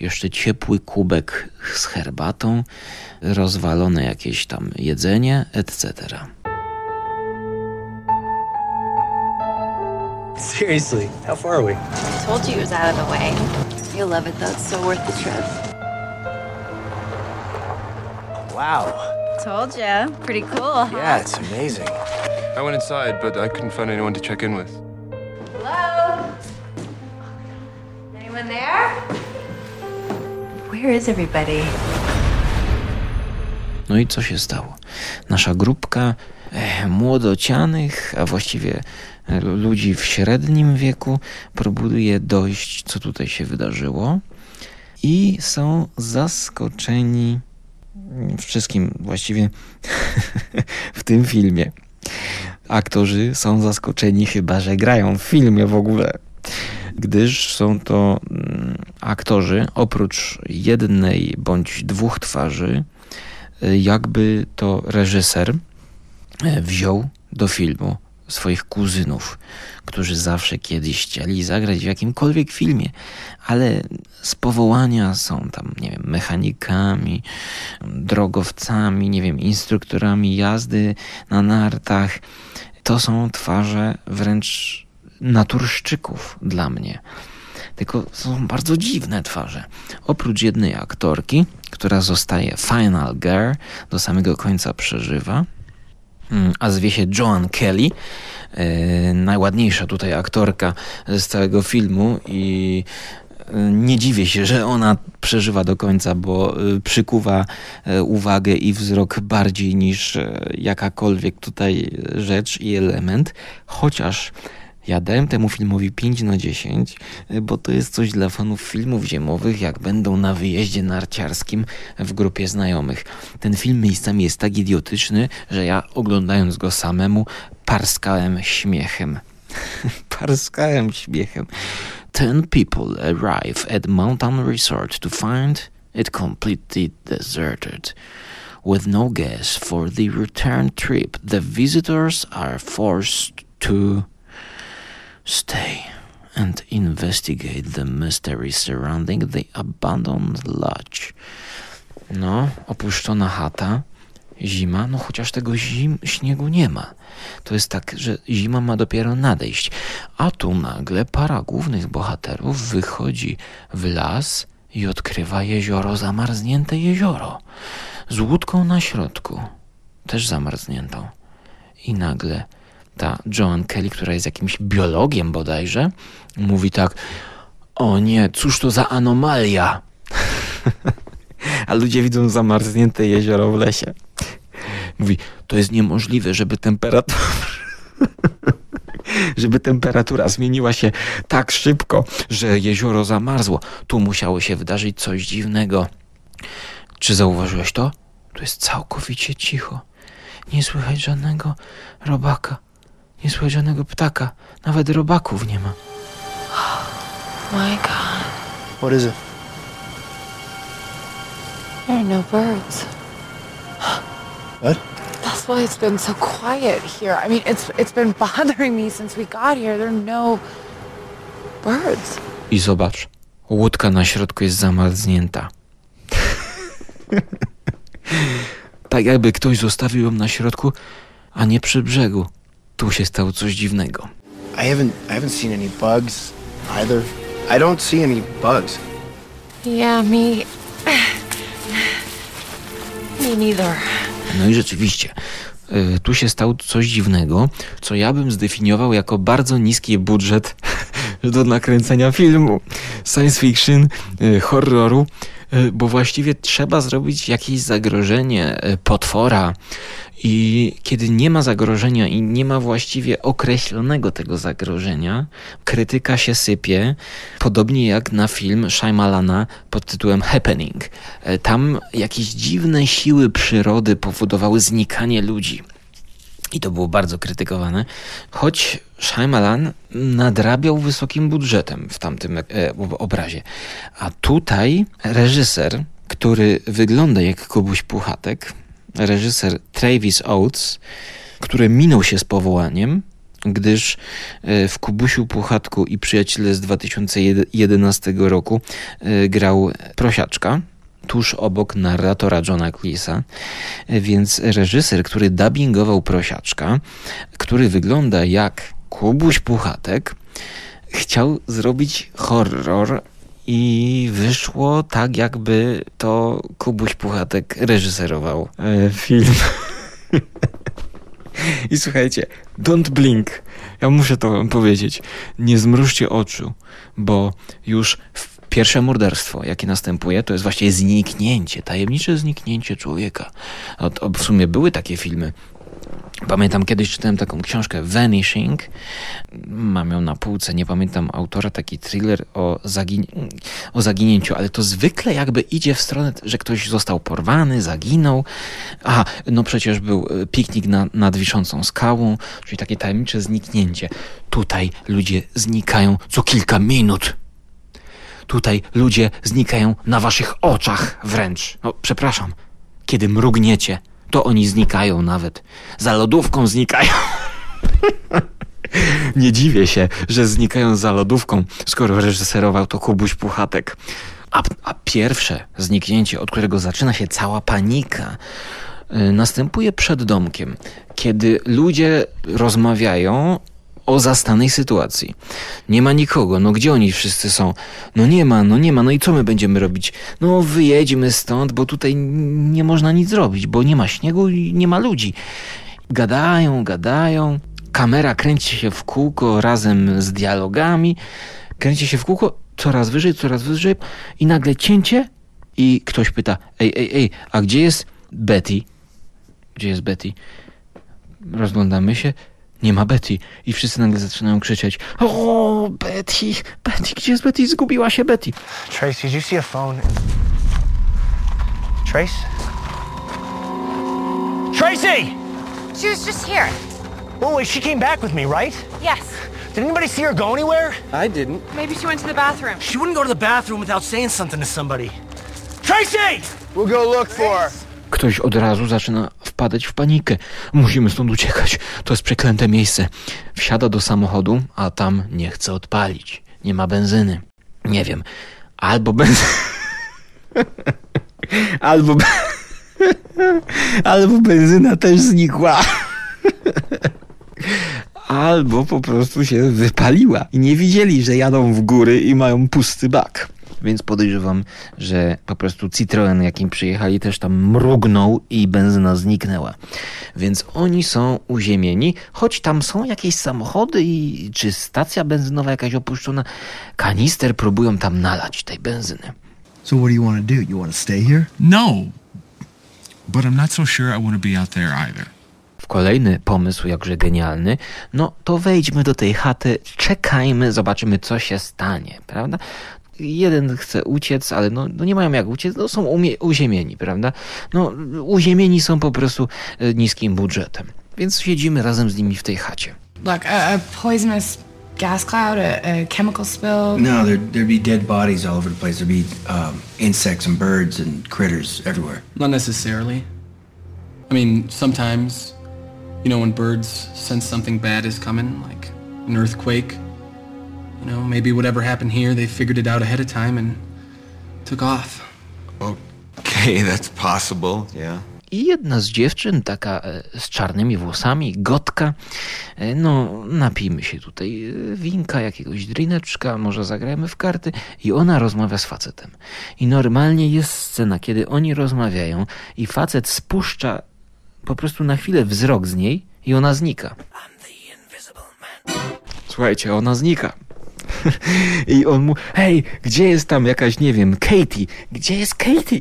Jeszcze ciepły kubek z herbatą, rozwalone jakieś tam jedzenie, etc. Seriously, how far are we? I told you it was out of the way. You'll love it though, it's so worth the trip. Wow. Told ya. Pretty cool, huh? Yeah, it's amazing. I went inside, but I couldn't find anyone to check in with. Hello? Anyone there? Where is everybody? No i co się stało? Nasza grupka e, młodocianych, a właściwie ludzi w średnim wieku próbuje dojść, co tutaj się wydarzyło i są zaskoczeni wszystkim właściwie w tym filmie. Aktorzy są zaskoczeni chyba, że grają w filmie w ogóle, gdyż są to mm, aktorzy oprócz jednej bądź dwóch twarzy, jakby to reżyser e, wziął do filmu swoich kuzynów, którzy zawsze kiedyś chcieli zagrać w jakimkolwiek filmie, ale z powołania są tam, nie wiem, mechanikami, drogowcami, nie wiem, instruktorami jazdy na nartach. To są twarze wręcz naturszczyków dla mnie. Tylko są bardzo dziwne twarze. Oprócz jednej aktorki, która zostaje Final Girl, do samego końca przeżywa, a zwie się Joan Kelly. Yy, najładniejsza tutaj aktorka z całego filmu i nie dziwię się, że ona przeżywa do końca, bo przykuwa uwagę i wzrok bardziej niż jakakolwiek tutaj rzecz i element, chociaż ja dałem temu filmowi 5 na 10, bo to jest coś dla fanów filmów zimowych, jak będą na wyjeździe narciarskim w grupie znajomych. Ten film miejscami jest tak idiotyczny, że ja oglądając go samemu parskałem śmiechem. parskałem śmiechem. Ten people arrive at Mountain Resort to find it completely deserted. With no guests for the return trip, the visitors are forced to stay and investigate the mystery surrounding the abandoned lodge. No, opuszczona chata, zima, no chociaż tego zim, śniegu nie ma. To jest tak, że zima ma dopiero nadejść, a tu nagle para głównych bohaterów wychodzi w las i odkrywa jezioro, zamarznięte jezioro, z łódką na środku, też zamarzniętą. I nagle ta Joan Kelly, która jest jakimś biologiem bodajże, mówi tak: O nie, cóż to za anomalia! A ludzie widzą zamarznięte jezioro w lesie. Mówi: To jest niemożliwe, żeby temperatura. żeby temperatura zmieniła się tak szybko, że jezioro zamarzło. Tu musiało się wydarzyć coś dziwnego. Czy zauważyłeś to? Tu jest całkowicie cicho. Nie słychać żadnego robaka. Nie słychać żadnego ptaka. Nawet robaków nie ma. My God. What is it? There are no birds. What? That's why it's been so quiet here. I mean, it's it's been bothering me since we got here. There are no birds. I zobacz, Łódka na środku jest zamarznięta. tak jakby ktoś zostawił ją na środku, a nie przy brzegu. Tu się stało coś dziwnego. I haven't I haven't seen any bugs either. I don't see any bugs. Yeah, me. me neither. No i rzeczywiście, y, tu się stało coś dziwnego, co ja bym zdefiniował jako bardzo niski budżet do nakręcenia filmu science fiction, y, horroru, bo właściwie trzeba zrobić jakieś zagrożenie potwora i kiedy nie ma zagrożenia i nie ma właściwie określonego tego zagrożenia, krytyka się sypie, podobnie jak na film Shyamalana pod tytułem Happening. Tam jakieś dziwne siły przyrody powodowały znikanie ludzi. I to było bardzo krytykowane, choć Shyamalan nadrabiał wysokim budżetem w tamtym e, obrazie. A tutaj reżyser, który wygląda jak Kubuś Puchatek, reżyser Travis Oates, który minął się z powołaniem, gdyż e, w Kubusiu Puchatku i Przyjaciele z 2011 roku e, grał prosiaczka, tuż obok narratora Johna Cleesa, więc reżyser, który dubbingował prosiaczka, który wygląda jak Kubuś Puchatek, chciał zrobić horror i wyszło tak, jakby to Kubuś Puchatek reżyserował e, film. I słuchajcie, don't blink. Ja muszę to wam powiedzieć. Nie zmrużcie oczu, bo już pierwsze morderstwo, jakie następuje, to jest właśnie zniknięcie, tajemnicze zniknięcie człowieka. W sumie były takie filmy Pamiętam kiedyś czytałem taką książkę Vanishing. Mam ją na półce, nie pamiętam autora, taki thriller o, zagin o zaginięciu, ale to zwykle jakby idzie w stronę, że ktoś został porwany, zaginął. Aha, no przecież był e, piknik na, nad wiszącą skałą, czyli takie tajemnicze zniknięcie. Tutaj ludzie znikają co kilka minut. Tutaj ludzie znikają na waszych oczach wręcz. No, przepraszam, kiedy mrugniecie to oni znikają nawet. Za lodówką znikają. Nie dziwię się, że znikają za lodówką, skoro reżyserował to Kubuś Puchatek. A, a pierwsze zniknięcie, od którego zaczyna się cała panika, yy, następuje przed domkiem, kiedy ludzie rozmawiają o zastanej sytuacji. Nie ma nikogo, no gdzie oni wszyscy są? No nie ma, no nie ma, no i co my będziemy robić? No wyjedźmy stąd, bo tutaj nie można nic zrobić, bo nie ma śniegu i nie ma ludzi. Gadają, gadają, kamera kręci się w kółko razem z dialogami, kręci się w kółko coraz wyżej, coraz wyżej i nagle cięcie i ktoś pyta, ej, ej, ej, a gdzie jest Betty? Gdzie jest Betty? Rozglądamy się, nie ma Betty. I wszyscy nagle zaczynają krzyczeć O, Betty, Betty, gdzie jest Betty? Zgubiła się Betty. Trace, did you see a phone? Trace? Tracy! She was just here. Oh, wait, she came back with me, right? Yes. Did anybody see her go anywhere? I didn't. Maybe she went to the bathroom. She wouldn't go to the bathroom without saying something to somebody. Tracy! We'll go look for her. Ktoś od razu zaczyna wpadać w panikę. Musimy stąd uciekać. To jest przeklęte miejsce. Wsiada do samochodu, a tam nie chce odpalić. Nie ma benzyny. Nie wiem. Albo benzyna. Albo. Albo benzyna też znikła. Albo po prostu się wypaliła i nie widzieli, że jadą w góry i mają pusty bak więc podejrzewam, że po prostu Citroen, jakim przyjechali, też tam mrugnął i benzyna zniknęła. Więc oni są uziemieni, choć tam są jakieś samochody i czy stacja benzynowa jakaś opuszczona, kanister próbują tam nalać tej benzyny. So what do you want to do? You want to stay here? No. But I'm not so sure I want to be out there either. W kolejny pomysł, jakże genialny, no to wejdźmy do tej chaty, czekajmy, zobaczymy, co się stanie, prawda? Jeden chce uciec, ale no, no nie mają jak uciec, no są umie- uziemieni, prawda? No uziemieni są po prostu e, niskim budżetem. Więc siedzimy razem z nimi w tej chacie. Look, a, a poisonous gas cloud, a, a chemical spill. No, there, there'd be dead bodies all over the place. There'd be um, insects and birds and critters everywhere. Not necessarily. I mean, sometimes, you know, when birds sense something bad is coming, like an earthquake, You know, maybe whatever happened here, they figured it out ahead of time and took off. Okay, that's possible, yeah. I jedna z dziewczyn, taka e, z czarnymi włosami, gotka, e, no napijmy się tutaj e, winka, jakiegoś drineczka, może zagrajmy w karty i ona rozmawia z facetem. I normalnie jest scena, kiedy oni rozmawiają i facet spuszcza po prostu na chwilę wzrok z niej i ona znika. Słuchajcie, ona znika. I on mu, hej, gdzie jest tam jakaś, nie wiem, Katie? Gdzie jest Katie?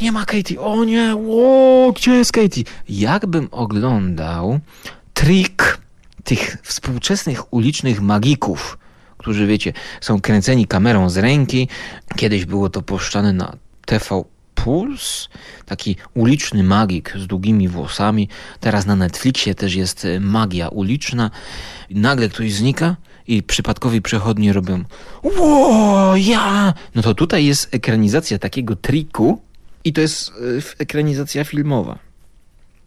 Nie ma Katie. O nie, o, gdzie jest Katie? Jakbym oglądał trik tych współczesnych ulicznych magików, którzy, wiecie, są kręceni kamerą z ręki. Kiedyś było to puszczane na TV Puls, taki uliczny magik z długimi włosami. Teraz na Netflixie też jest e, magia uliczna. Nagle ktoś znika i przypadkowi przechodnie robią Ło, ja! No to tutaj jest ekranizacja takiego triku i to jest e, ekranizacja filmowa.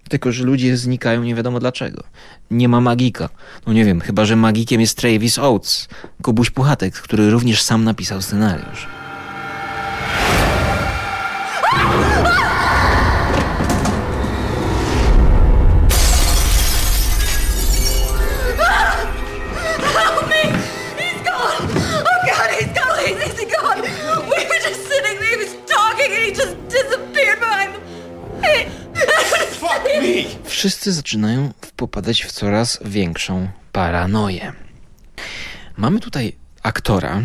Tylko, że ludzie znikają nie wiadomo dlaczego. Nie ma magika. No nie wiem, chyba, że magikiem jest Travis Oates, Kubuś Puchatek, który również sam napisał scenariusz. Zaczynają popadać w coraz większą paranoję. Mamy tutaj aktora,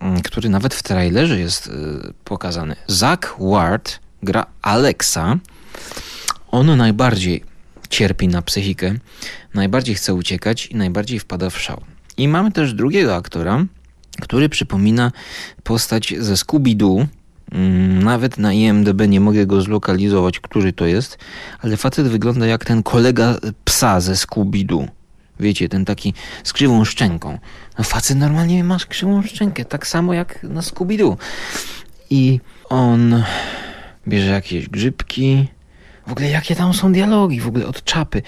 mm, który nawet w trailerze jest y, pokazany. Zach Ward gra Alexa. On najbardziej cierpi na psychikę, najbardziej chce uciekać i najbardziej wpada w szał. I mamy też drugiego aktora, który przypomina postać ze Scooby-Doo. Mm, Nawet na IMDB nie mogę go zlokalizować, który to jest, ale facet wygląda jak ten kolega psa ze Scooby-Doo. Wiecie, ten taki z krzywą szczęką. No facet normalnie ma krzywą szczękę, tak samo jak na Scooby-Doo. I on bierze jakieś grzybki. W ogóle jakie tam są dialogi, w ogóle od czapy.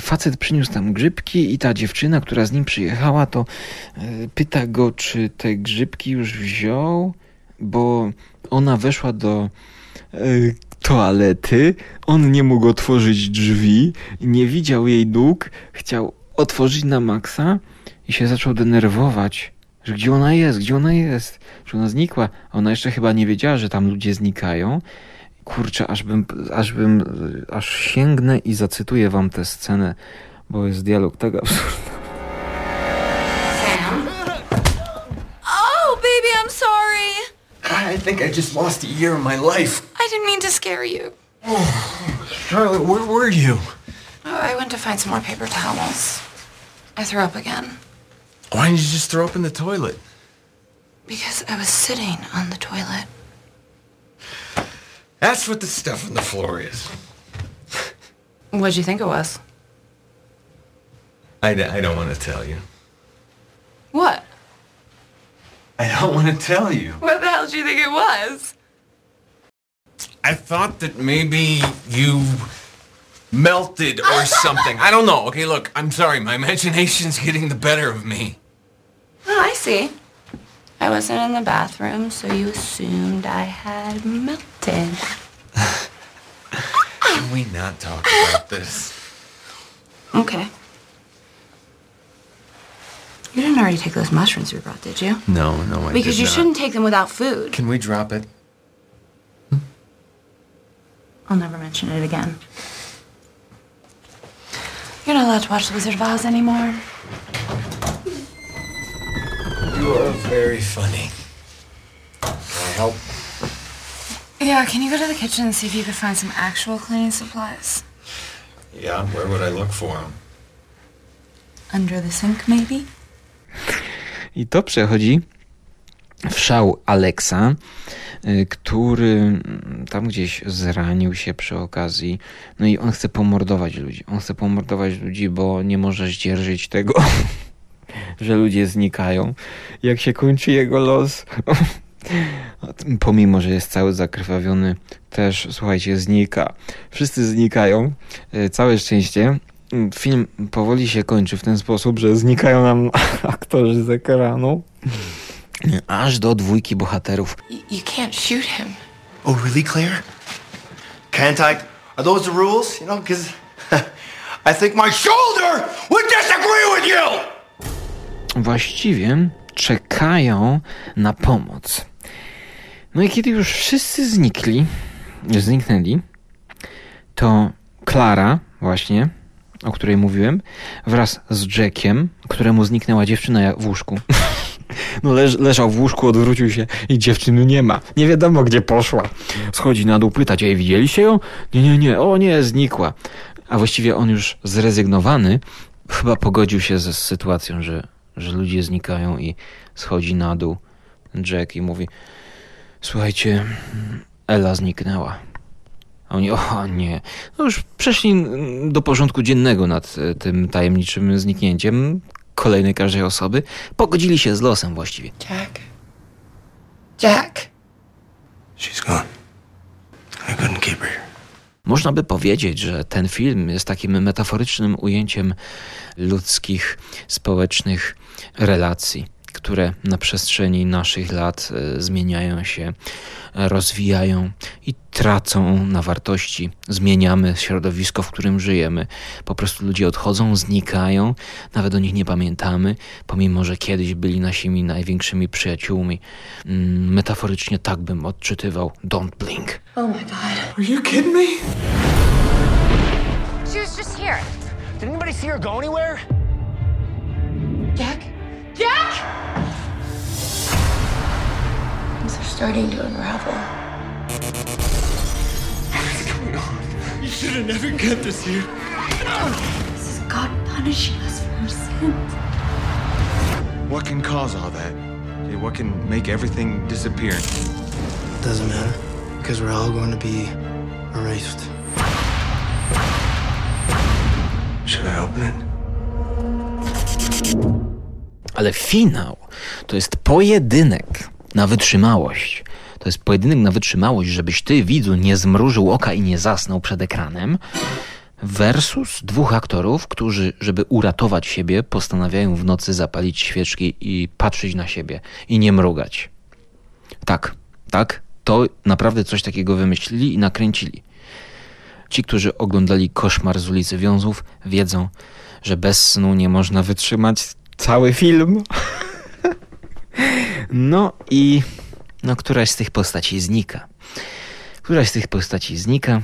Facet przyniósł tam grzybki i ta dziewczyna, która z nim przyjechała, to e, pyta go, czy te grzybki już wziął, bo ona weszła do e, toalety, on nie mógł otworzyć drzwi, nie widział jej nóg, chciał otworzyć na maksa i się zaczął denerwować, że gdzie ona jest, gdzie ona jest, że ona znikła, a ona jeszcze chyba nie wiedziała, że tam ludzie znikają. Kurczę, aż bym, aż bym, aż sięgnę i zacytuję wam tę scenę, bo jest dialog tak absurdalny. Sorry! I think I just lost a year of my life. I didn't mean to scare you. Oh, Charlotte, where were you? Oh, I went to find some more paper towels. I threw up again Why didn't you just throw up in the toilet? because I was sitting on the toilet. That's what the stuff on the floor is. What'd you think it was? I, I don't want to tell you. What? I don't want to tell you. What the hell do you think it was? I thought that maybe you melted or something. I don't know. Okay, look, I'm sorry. My imagination's getting the better of me. Oh, I see. I wasn't in the bathroom, so you assumed I had melted. Can we not talk about this? Okay. You didn't already take those mushrooms we brought, did you? No, no, I because did you not. shouldn't take them without food. Can we drop it? Hmm? I'll never mention it again. You're not allowed to watch The Wizard of Oz anymore. You are very funny. Can I help? Yeah, can you go to the kitchen and see if you could find some actual cleaning supplies? Yeah, where would I look for them? Under the sink, maybe? I to przechodzi w szał Alexa, y, który mm, tam gdzieś zranił się przy okazji. No i on chce pomordować ludzi. On chce pomordować ludzi, bo nie może zdzierżyć tego, że ludzie znikają. Jak się kończy jego los, pomimo, że jest cały zakrwawiony, też, słuchajcie, znika. Wszyscy znikają. Y, Całe szczęście. Film powoli się kończy w ten sposób, że znikają nam aktorzy z ekranu. Aż do dwójki bohaterów. You, you can't shoot him. Oh, really, Claire? Can't I? Are those the rules? You know, because I think my shoulder would disagree with you! Właściwie czekają na pomoc. No i kiedy już wszyscy znikli, zniknęli, to Klara właśnie, o której mówiłem, wraz z Jackiem, któremu zniknęła dziewczyna w łóżku. No leż, leżał w łóżku, odwrócił się i dziewczyny nie ma. Nie wiadomo, gdzie poszła. Schodzi na dół, pytać, ej, widzieliście ją? Nie, nie, nie, o nie, znikła. A właściwie on już zrezygnowany, chyba pogodził się ze sytuacją, że, że ludzie znikają i schodzi na dół Jack i mówi, słuchajcie, Ela zniknęła. A oni, o nie. No już przeszli do porządku dziennego nad e, tym tajemniczym zniknięciem kolejnej każdej osoby. Pogodzili się z losem właściwie. Jack. Jack. She's gone. I couldn't keep her. Można by powiedzieć, że ten film jest takim metaforycznym ujęciem ludzkich, społecznych relacji, które na przestrzeni naszych lat e, zmieniają się, rozwijają i tracą na wartości. Zmieniamy środowisko, w którym żyjemy. Po prostu ludzie odchodzą, znikają, nawet o nich nie pamiętamy, pomimo że kiedyś byli naszymi największymi przyjaciółmi. Mm, Metaforycznie tak bym odczytywał Don't Blink. Oh my god. Are you kidding me? She was just here. Did anybody see her go anywhere? Jack. Jack! Starting to unravel. What is going on? You should have never kept us here. This is God punishing us for our sins. What can cause all that? What can make everything disappear? Doesn't matter, because we're all going to be erased. Should I open it? Ale finał to jest pojedynek na wytrzymałość. To jest pojedynek na wytrzymałość, żebyś ty, widzu, nie zmrużył oka i nie zasnął przed ekranem. Versus dwóch aktorów, którzy, żeby uratować siebie, postanawiają w nocy zapalić świeczki i patrzeć na siebie i nie mrugać. Tak, tak, to naprawdę coś takiego wymyślili i nakręcili. Ci, którzy oglądali Koszmar z ulicy Wiązów, wiedzą, że bez snu nie można wytrzymać cały film. No i no, któraś z tych postaci znika. Któraś z tych postaci znika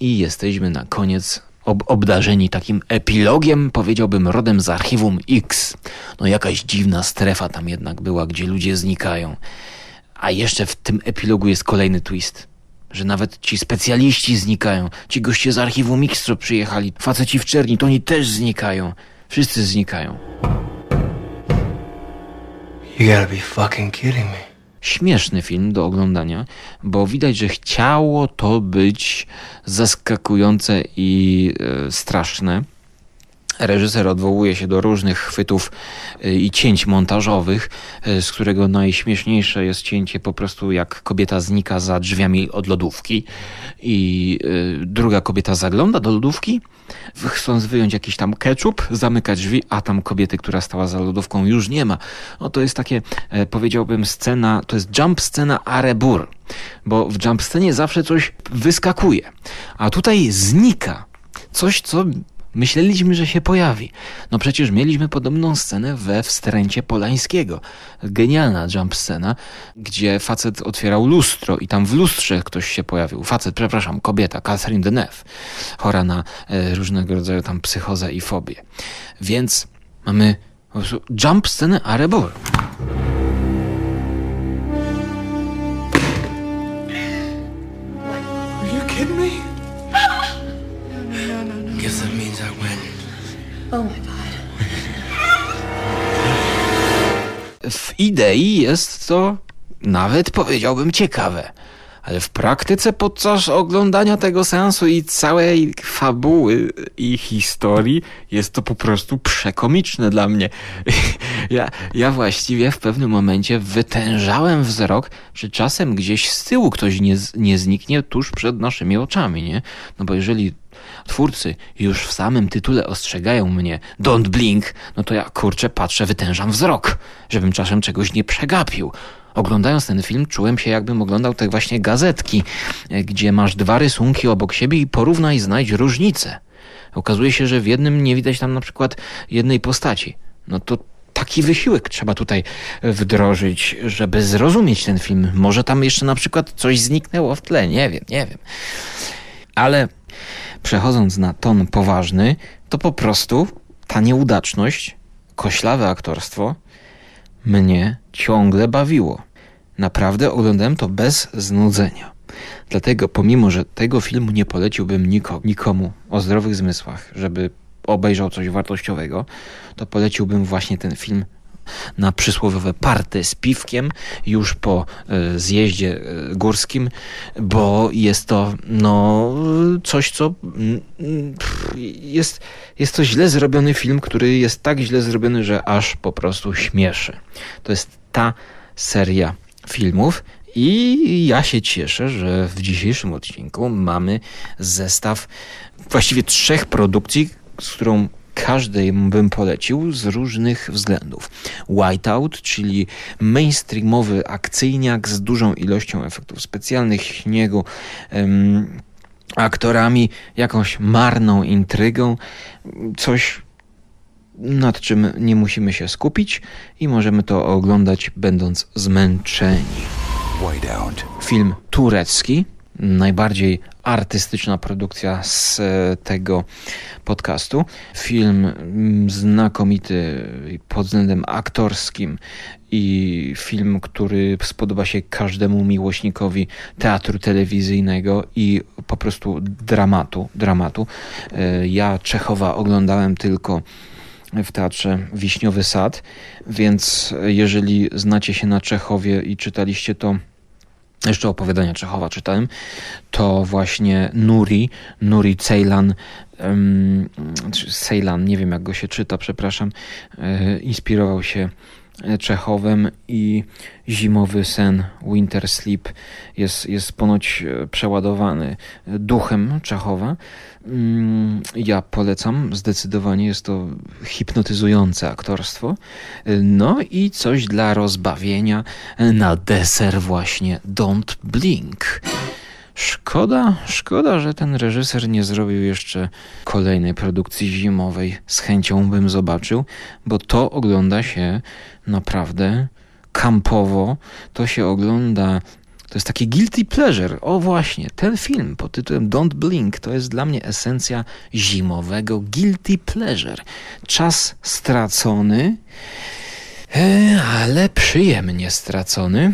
i jesteśmy na koniec ob obdarzeni takim epilogiem, powiedziałbym, rodem z archiwum X. No jakaś dziwna strefa tam jednak była, gdzie ludzie znikają. A jeszcze w tym epilogu jest kolejny twist. Że nawet ci specjaliści znikają. Ci goście z archiwum X, co przyjechali, faceci w czerni, to oni też znikają. Wszyscy znikają. You gotta be fucking kidding me. Śmieszny film do oglądania, bo widać, że chciało to być zaskakujące i e, straszne. Reżyser odwołuje się do różnych chwytów e, i cięć montażowych, e, z którego najśmieszniejsze jest cięcie po prostu jak kobieta znika za drzwiami od lodówki i e, druga kobieta zagląda do lodówki, chcąc wyjąć jakiś tam ketchup, zamyka drzwi, a tam kobiety, która stała za lodówką już nie ma. No to jest takie, e, powiedziałbym, scena, to jest jump scena Arebur, bo w jump scenie zawsze coś wyskakuje, a tutaj znika coś, co Myśleliśmy, że się pojawi. No przecież mieliśmy podobną scenę we Wstręcie Polańskiego. Genialna jump scena, gdzie facet otwierał lustro i tam w lustrze ktoś się pojawił. Facet, przepraszam, kobieta, Catherine Deneuve, chora na e, różnego rodzaju tam psychozę i fobię. Więc mamy po prostu jump scenę Arebur. Oh my god. W idei jest to nawet powiedziałbym ciekawe, ale w praktyce podczas oglądania tego seansu i całej fabuły i historii jest to po prostu przekomiczne dla mnie. Ja, ja właściwie w pewnym momencie wytężałem wzrok, czy czasem gdzieś z tyłu ktoś nie, nie zniknie tuż przed naszymi oczami, nie? No bo jeżeli twórcy już w samym tytule ostrzegają mnie don't blink, no to ja kurczę patrzę, wytężam wzrok, żebym czasem czegoś nie przegapił. Oglądając ten film czułem się jakbym oglądał te właśnie gazetki, e, gdzie masz dwa rysunki obok siebie i porównaj znajdź różnice. Okazuje się, że w jednym nie widać tam na przykład jednej postaci. No to taki wysiłek trzeba tutaj wdrożyć, żeby zrozumieć ten film. Może tam jeszcze na przykład coś zniknęło w tle, nie wiem, nie wiem. Ale przechodząc na ton poważny, to po prostu ta nieudaczność, koślawe aktorstwo mnie ciągle bawiło. Naprawdę oglądałem to bez znudzenia. Dlatego, pomimo że tego filmu nie poleciłbym niko, nikomu o zdrowych zmysłach, żeby obejrzał coś wartościowego, to poleciłbym właśnie ten film na przysłowiowe party z piwkiem już po e, zjeździe e, górskim, bo jest to no, coś, co mm, jest, jest to źle zrobiony film, który jest tak źle zrobiony, że aż po prostu śmieszy. To jest ta seria filmów. I ja się cieszę, że w dzisiejszym odcinku mamy zestaw właściwie trzech produkcji, z którą każdej bym polecił z różnych względów. Whiteout, czyli mainstreamowy akcyjniak z dużą ilością efektów specjalnych, śniegu, um, aktorami, jakąś marną intrygą, coś nad czym nie musimy się skupić i możemy to oglądać będąc zmęczeni. Film turecki, najbardziej artystyczna produkcja z e, tego podcastu. Film mm, znakomity pod względem aktorskim i film, który spodoba się każdemu miłośnikowi teatru telewizyjnego i po prostu dramatu. dramatu. E, ja Czechowa oglądałem tylko w teatrze Wiśniowy Sad, więc jeżeli znacie się na Czechowie i czytaliście to jeszcze opowiadania Czechowa czytałem, to właśnie Nuri, Nuri Ceylan, um, Ceylan, nie wiem jak go się czyta, przepraszam, e, inspirował się Czechowem i zimowy sen Winter Sleep jest, jest ponoć e, przeładowany duchem Czechowa. Mm, ja polecam, zdecydowanie jest to hipnotyzujące aktorstwo. No i coś dla rozbawienia na deser właśnie Don't Blink. Szkoda, szkoda, że ten reżyser nie zrobił jeszcze kolejnej produkcji zimowej. Z chęcią bym zobaczył, bo to ogląda się naprawdę kampowo. To się ogląda to jest taki guilty pleasure. O właśnie, ten film pod tytułem Don't Blink to jest dla mnie esencja zimowego guilty pleasure. Czas stracony, e, ale przyjemnie stracony,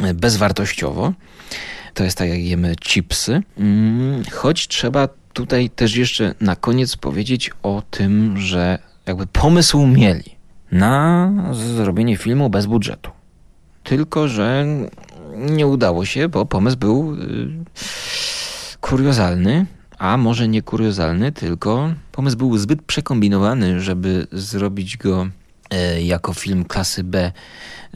e, bezwartościowo. To jest tak jak jemy chipsy. Mm, choć trzeba tutaj też jeszcze na koniec powiedzieć o tym, że jakby pomysł mieli na zrobienie filmu bez budżetu. Tylko, że nie udało się, bo pomysł był y, kuriozalny, a może nie kuriozalny, tylko pomysł był zbyt przekombinowany, żeby zrobić go e, jako film klasy B,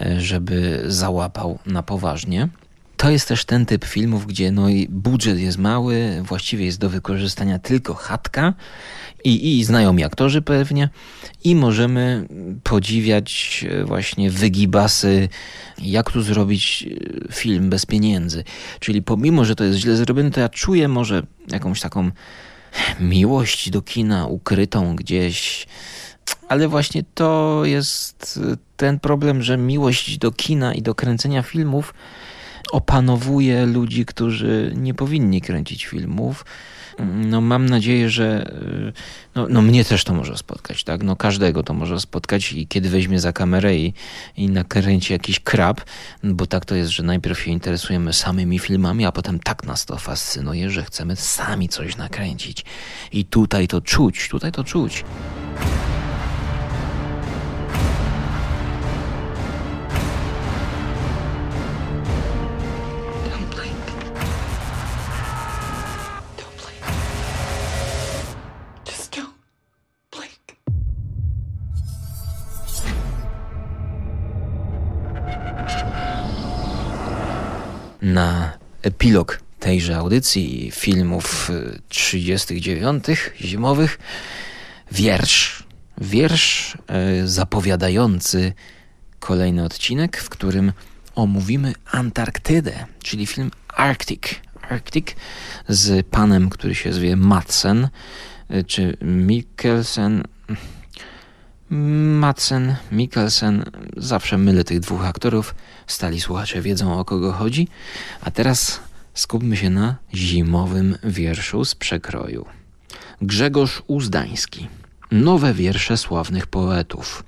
e, żeby załapał na poważnie. To jest też ten typ filmów, gdzie no i budżet jest mały, właściwie jest do wykorzystania tylko chatka i, i znajomi aktorzy pewnie i możemy podziwiać e, właśnie wygibasy, jak tu zrobić e, film bez pieniędzy. Czyli pomimo, że to jest źle zrobione, to ja czuję może jakąś taką miłość do kina ukrytą gdzieś. Ale właśnie to jest ten problem, że miłość do kina i do kręcenia filmów opanowuje ludzi, którzy nie powinni kręcić filmów. No mam nadzieję, że no, no mnie też to może spotkać, tak? No każdego to może spotkać i kiedy weźmie za kamerę i, i nakręci jakiś krab, bo tak to jest, że najpierw się interesujemy samymi filmami, a potem tak nas to fascynuje, że chcemy sami coś nakręcić. I tutaj to czuć, tutaj to czuć. Epilog tejże audycji filmów y, 39 zimowych wiersz. Wiersz y, zapowiadający kolejny odcinek, w którym omówimy Antarktydę, czyli film Arctic. Arctic z panem, który się zwie Madsen, y, czy Mikkelsen. Madsen, Mikkelsen, zawsze mylę tych dwóch aktorów. Stali słuchacze wiedzą o kogo chodzi. A teraz skupmy się na zimowym wierszu z przekroju. Grzegorz Uzdański. Nowe wiersze sławnych poetów.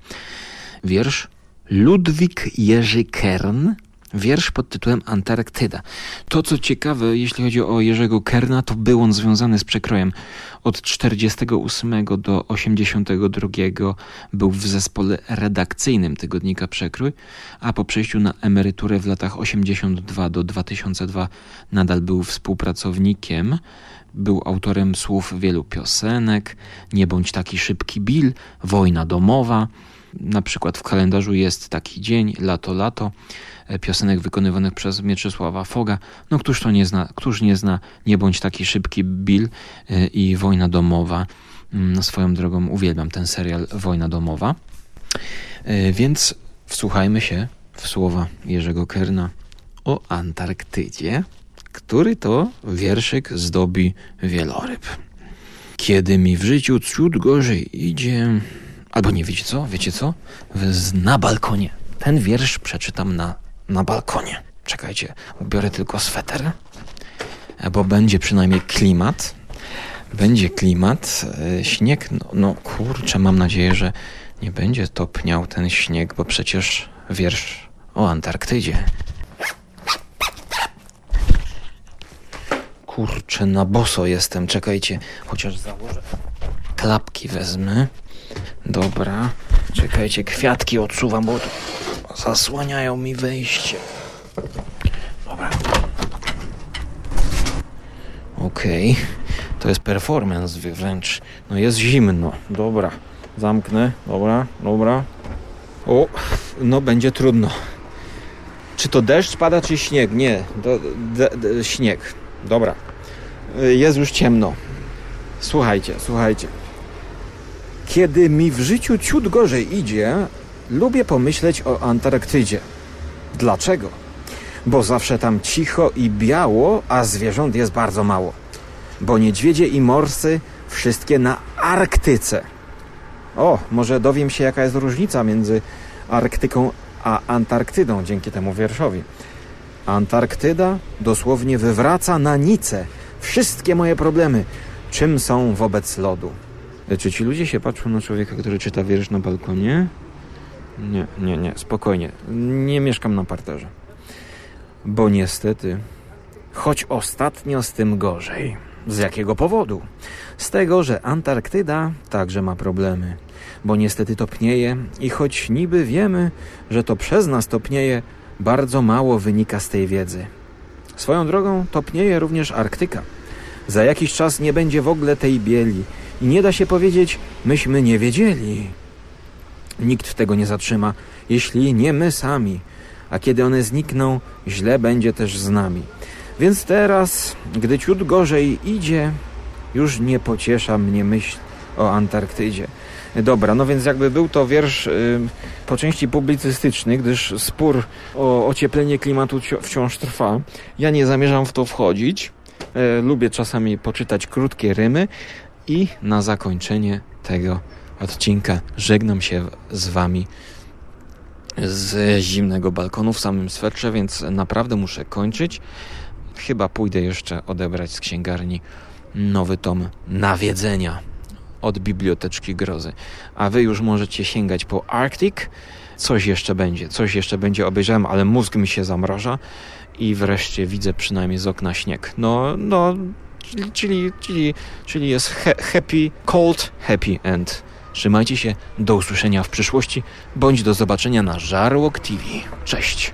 Wiersz Ludwik Jerzy Kern, wiersz pod tytułem Antarktyda. To, co ciekawe, jeśli chodzi o Jerzego Kerna, to był on związany z przekrojem. Od 48 do 82 był w zespole redakcyjnym tygodnika Przekrój, a po przejściu na emeryturę w latach 82 do 2002 nadal był współpracownikiem. Był autorem słów wielu piosenek, Nie bądź taki szybki Bill, Wojna domowa. Na przykład w kalendarzu jest taki dzień, lato, lato, piosenek wykonywanych przez Mieczysława Foga. No któż to nie zna, któż nie zna Nie bądź taki szybki Bill i Wojna domowa. Swoją drogą uwielbiam ten serial Wojna domowa. Więc wsłuchajmy się w słowa Jerzego Kerna o Antarktydzie, który to wierszyk zdobi wieloryb. Kiedy mi w życiu ciut gorzej idzie, Albo nie wiecie co? Wiecie co? Na balkonie. Ten wiersz przeczytam na, na balkonie. Czekajcie, ubiorę tylko sweter, bo będzie przynajmniej klimat. Będzie klimat. Śnieg, no, no kurczę, mam nadzieję, że nie będzie topniał ten śnieg, bo przecież wiersz o Antarktydzie. Kurczę, na boso jestem. Czekajcie, chociaż założę. Klapki wezmę. Dobra, czekajcie, kwiatki odsuwam, bo zasłaniają mi wejście. Dobra. Okej, okay. to jest performance wręcz. No jest zimno. Dobra, zamknę. Dobra, dobra. O, no będzie trudno. Czy to deszcz pada, czy śnieg? Nie, do, śnieg. Dobra. Jest już ciemno. Słuchajcie, słuchajcie. Kiedy mi w życiu ciut gorzej idzie, lubię pomyśleć o Antarktydzie. Dlaczego? Bo zawsze tam cicho i biało, a zwierząt jest bardzo mało. Bo niedźwiedzie i morsy wszystkie na Arktyce. O, może dowiem się jaka jest różnica między Arktyką a Antarktydą dzięki temu wierszowi. Antarktyda dosłownie wywraca na nicę wszystkie moje problemy, czym są wobec lodu. Czy ci ludzie się patrzą na człowieka, który czyta wiersz na balkonie? Nie, nie, nie, spokojnie. Nie mieszkam na parterze. Bo niestety, choć ostatnio z tym gorzej. Z jakiego powodu? Z tego, że Antarktyda także ma problemy. Bo niestety topnieje i choć niby wiemy, że to przez nas topnieje, bardzo mało wynika z tej wiedzy. Swoją drogą topnieje również Arktyka. Za jakiś czas nie będzie w ogóle tej bieli nie da się powiedzieć, myśmy nie wiedzieli. Nikt tego nie zatrzyma, jeśli nie my sami. A kiedy one znikną, źle będzie też z nami. Więc teraz, gdy ciut gorzej idzie, już nie pociesza mnie myśl o Antarktydzie. Dobra, no więc jakby był to wiersz yy, po części publicystyczny, gdyż spór o ocieplenie klimatu wciąż trwa. Ja nie zamierzam w to wchodzić. Yy, lubię czasami poczytać krótkie rymy, i na zakończenie tego odcinka żegnam się z Wami z zimnego balkonu w samym swetrze, więc naprawdę muszę kończyć. Chyba pójdę jeszcze odebrać z księgarni nowy tom nawiedzenia od Biblioteczki Grozy. A Wy już możecie sięgać po Arctic. Coś jeszcze będzie, coś jeszcze będzie obejrzałem, ale mózg mi się zamroża i wreszcie widzę przynajmniej z okna śnieg. No, no, czyli, czyli, czyli, czyli jest he, happy, cold, happy end. Trzymajcie się, do usłyszenia w przyszłości, bądź do zobaczenia na Żarłok TV. Cześć!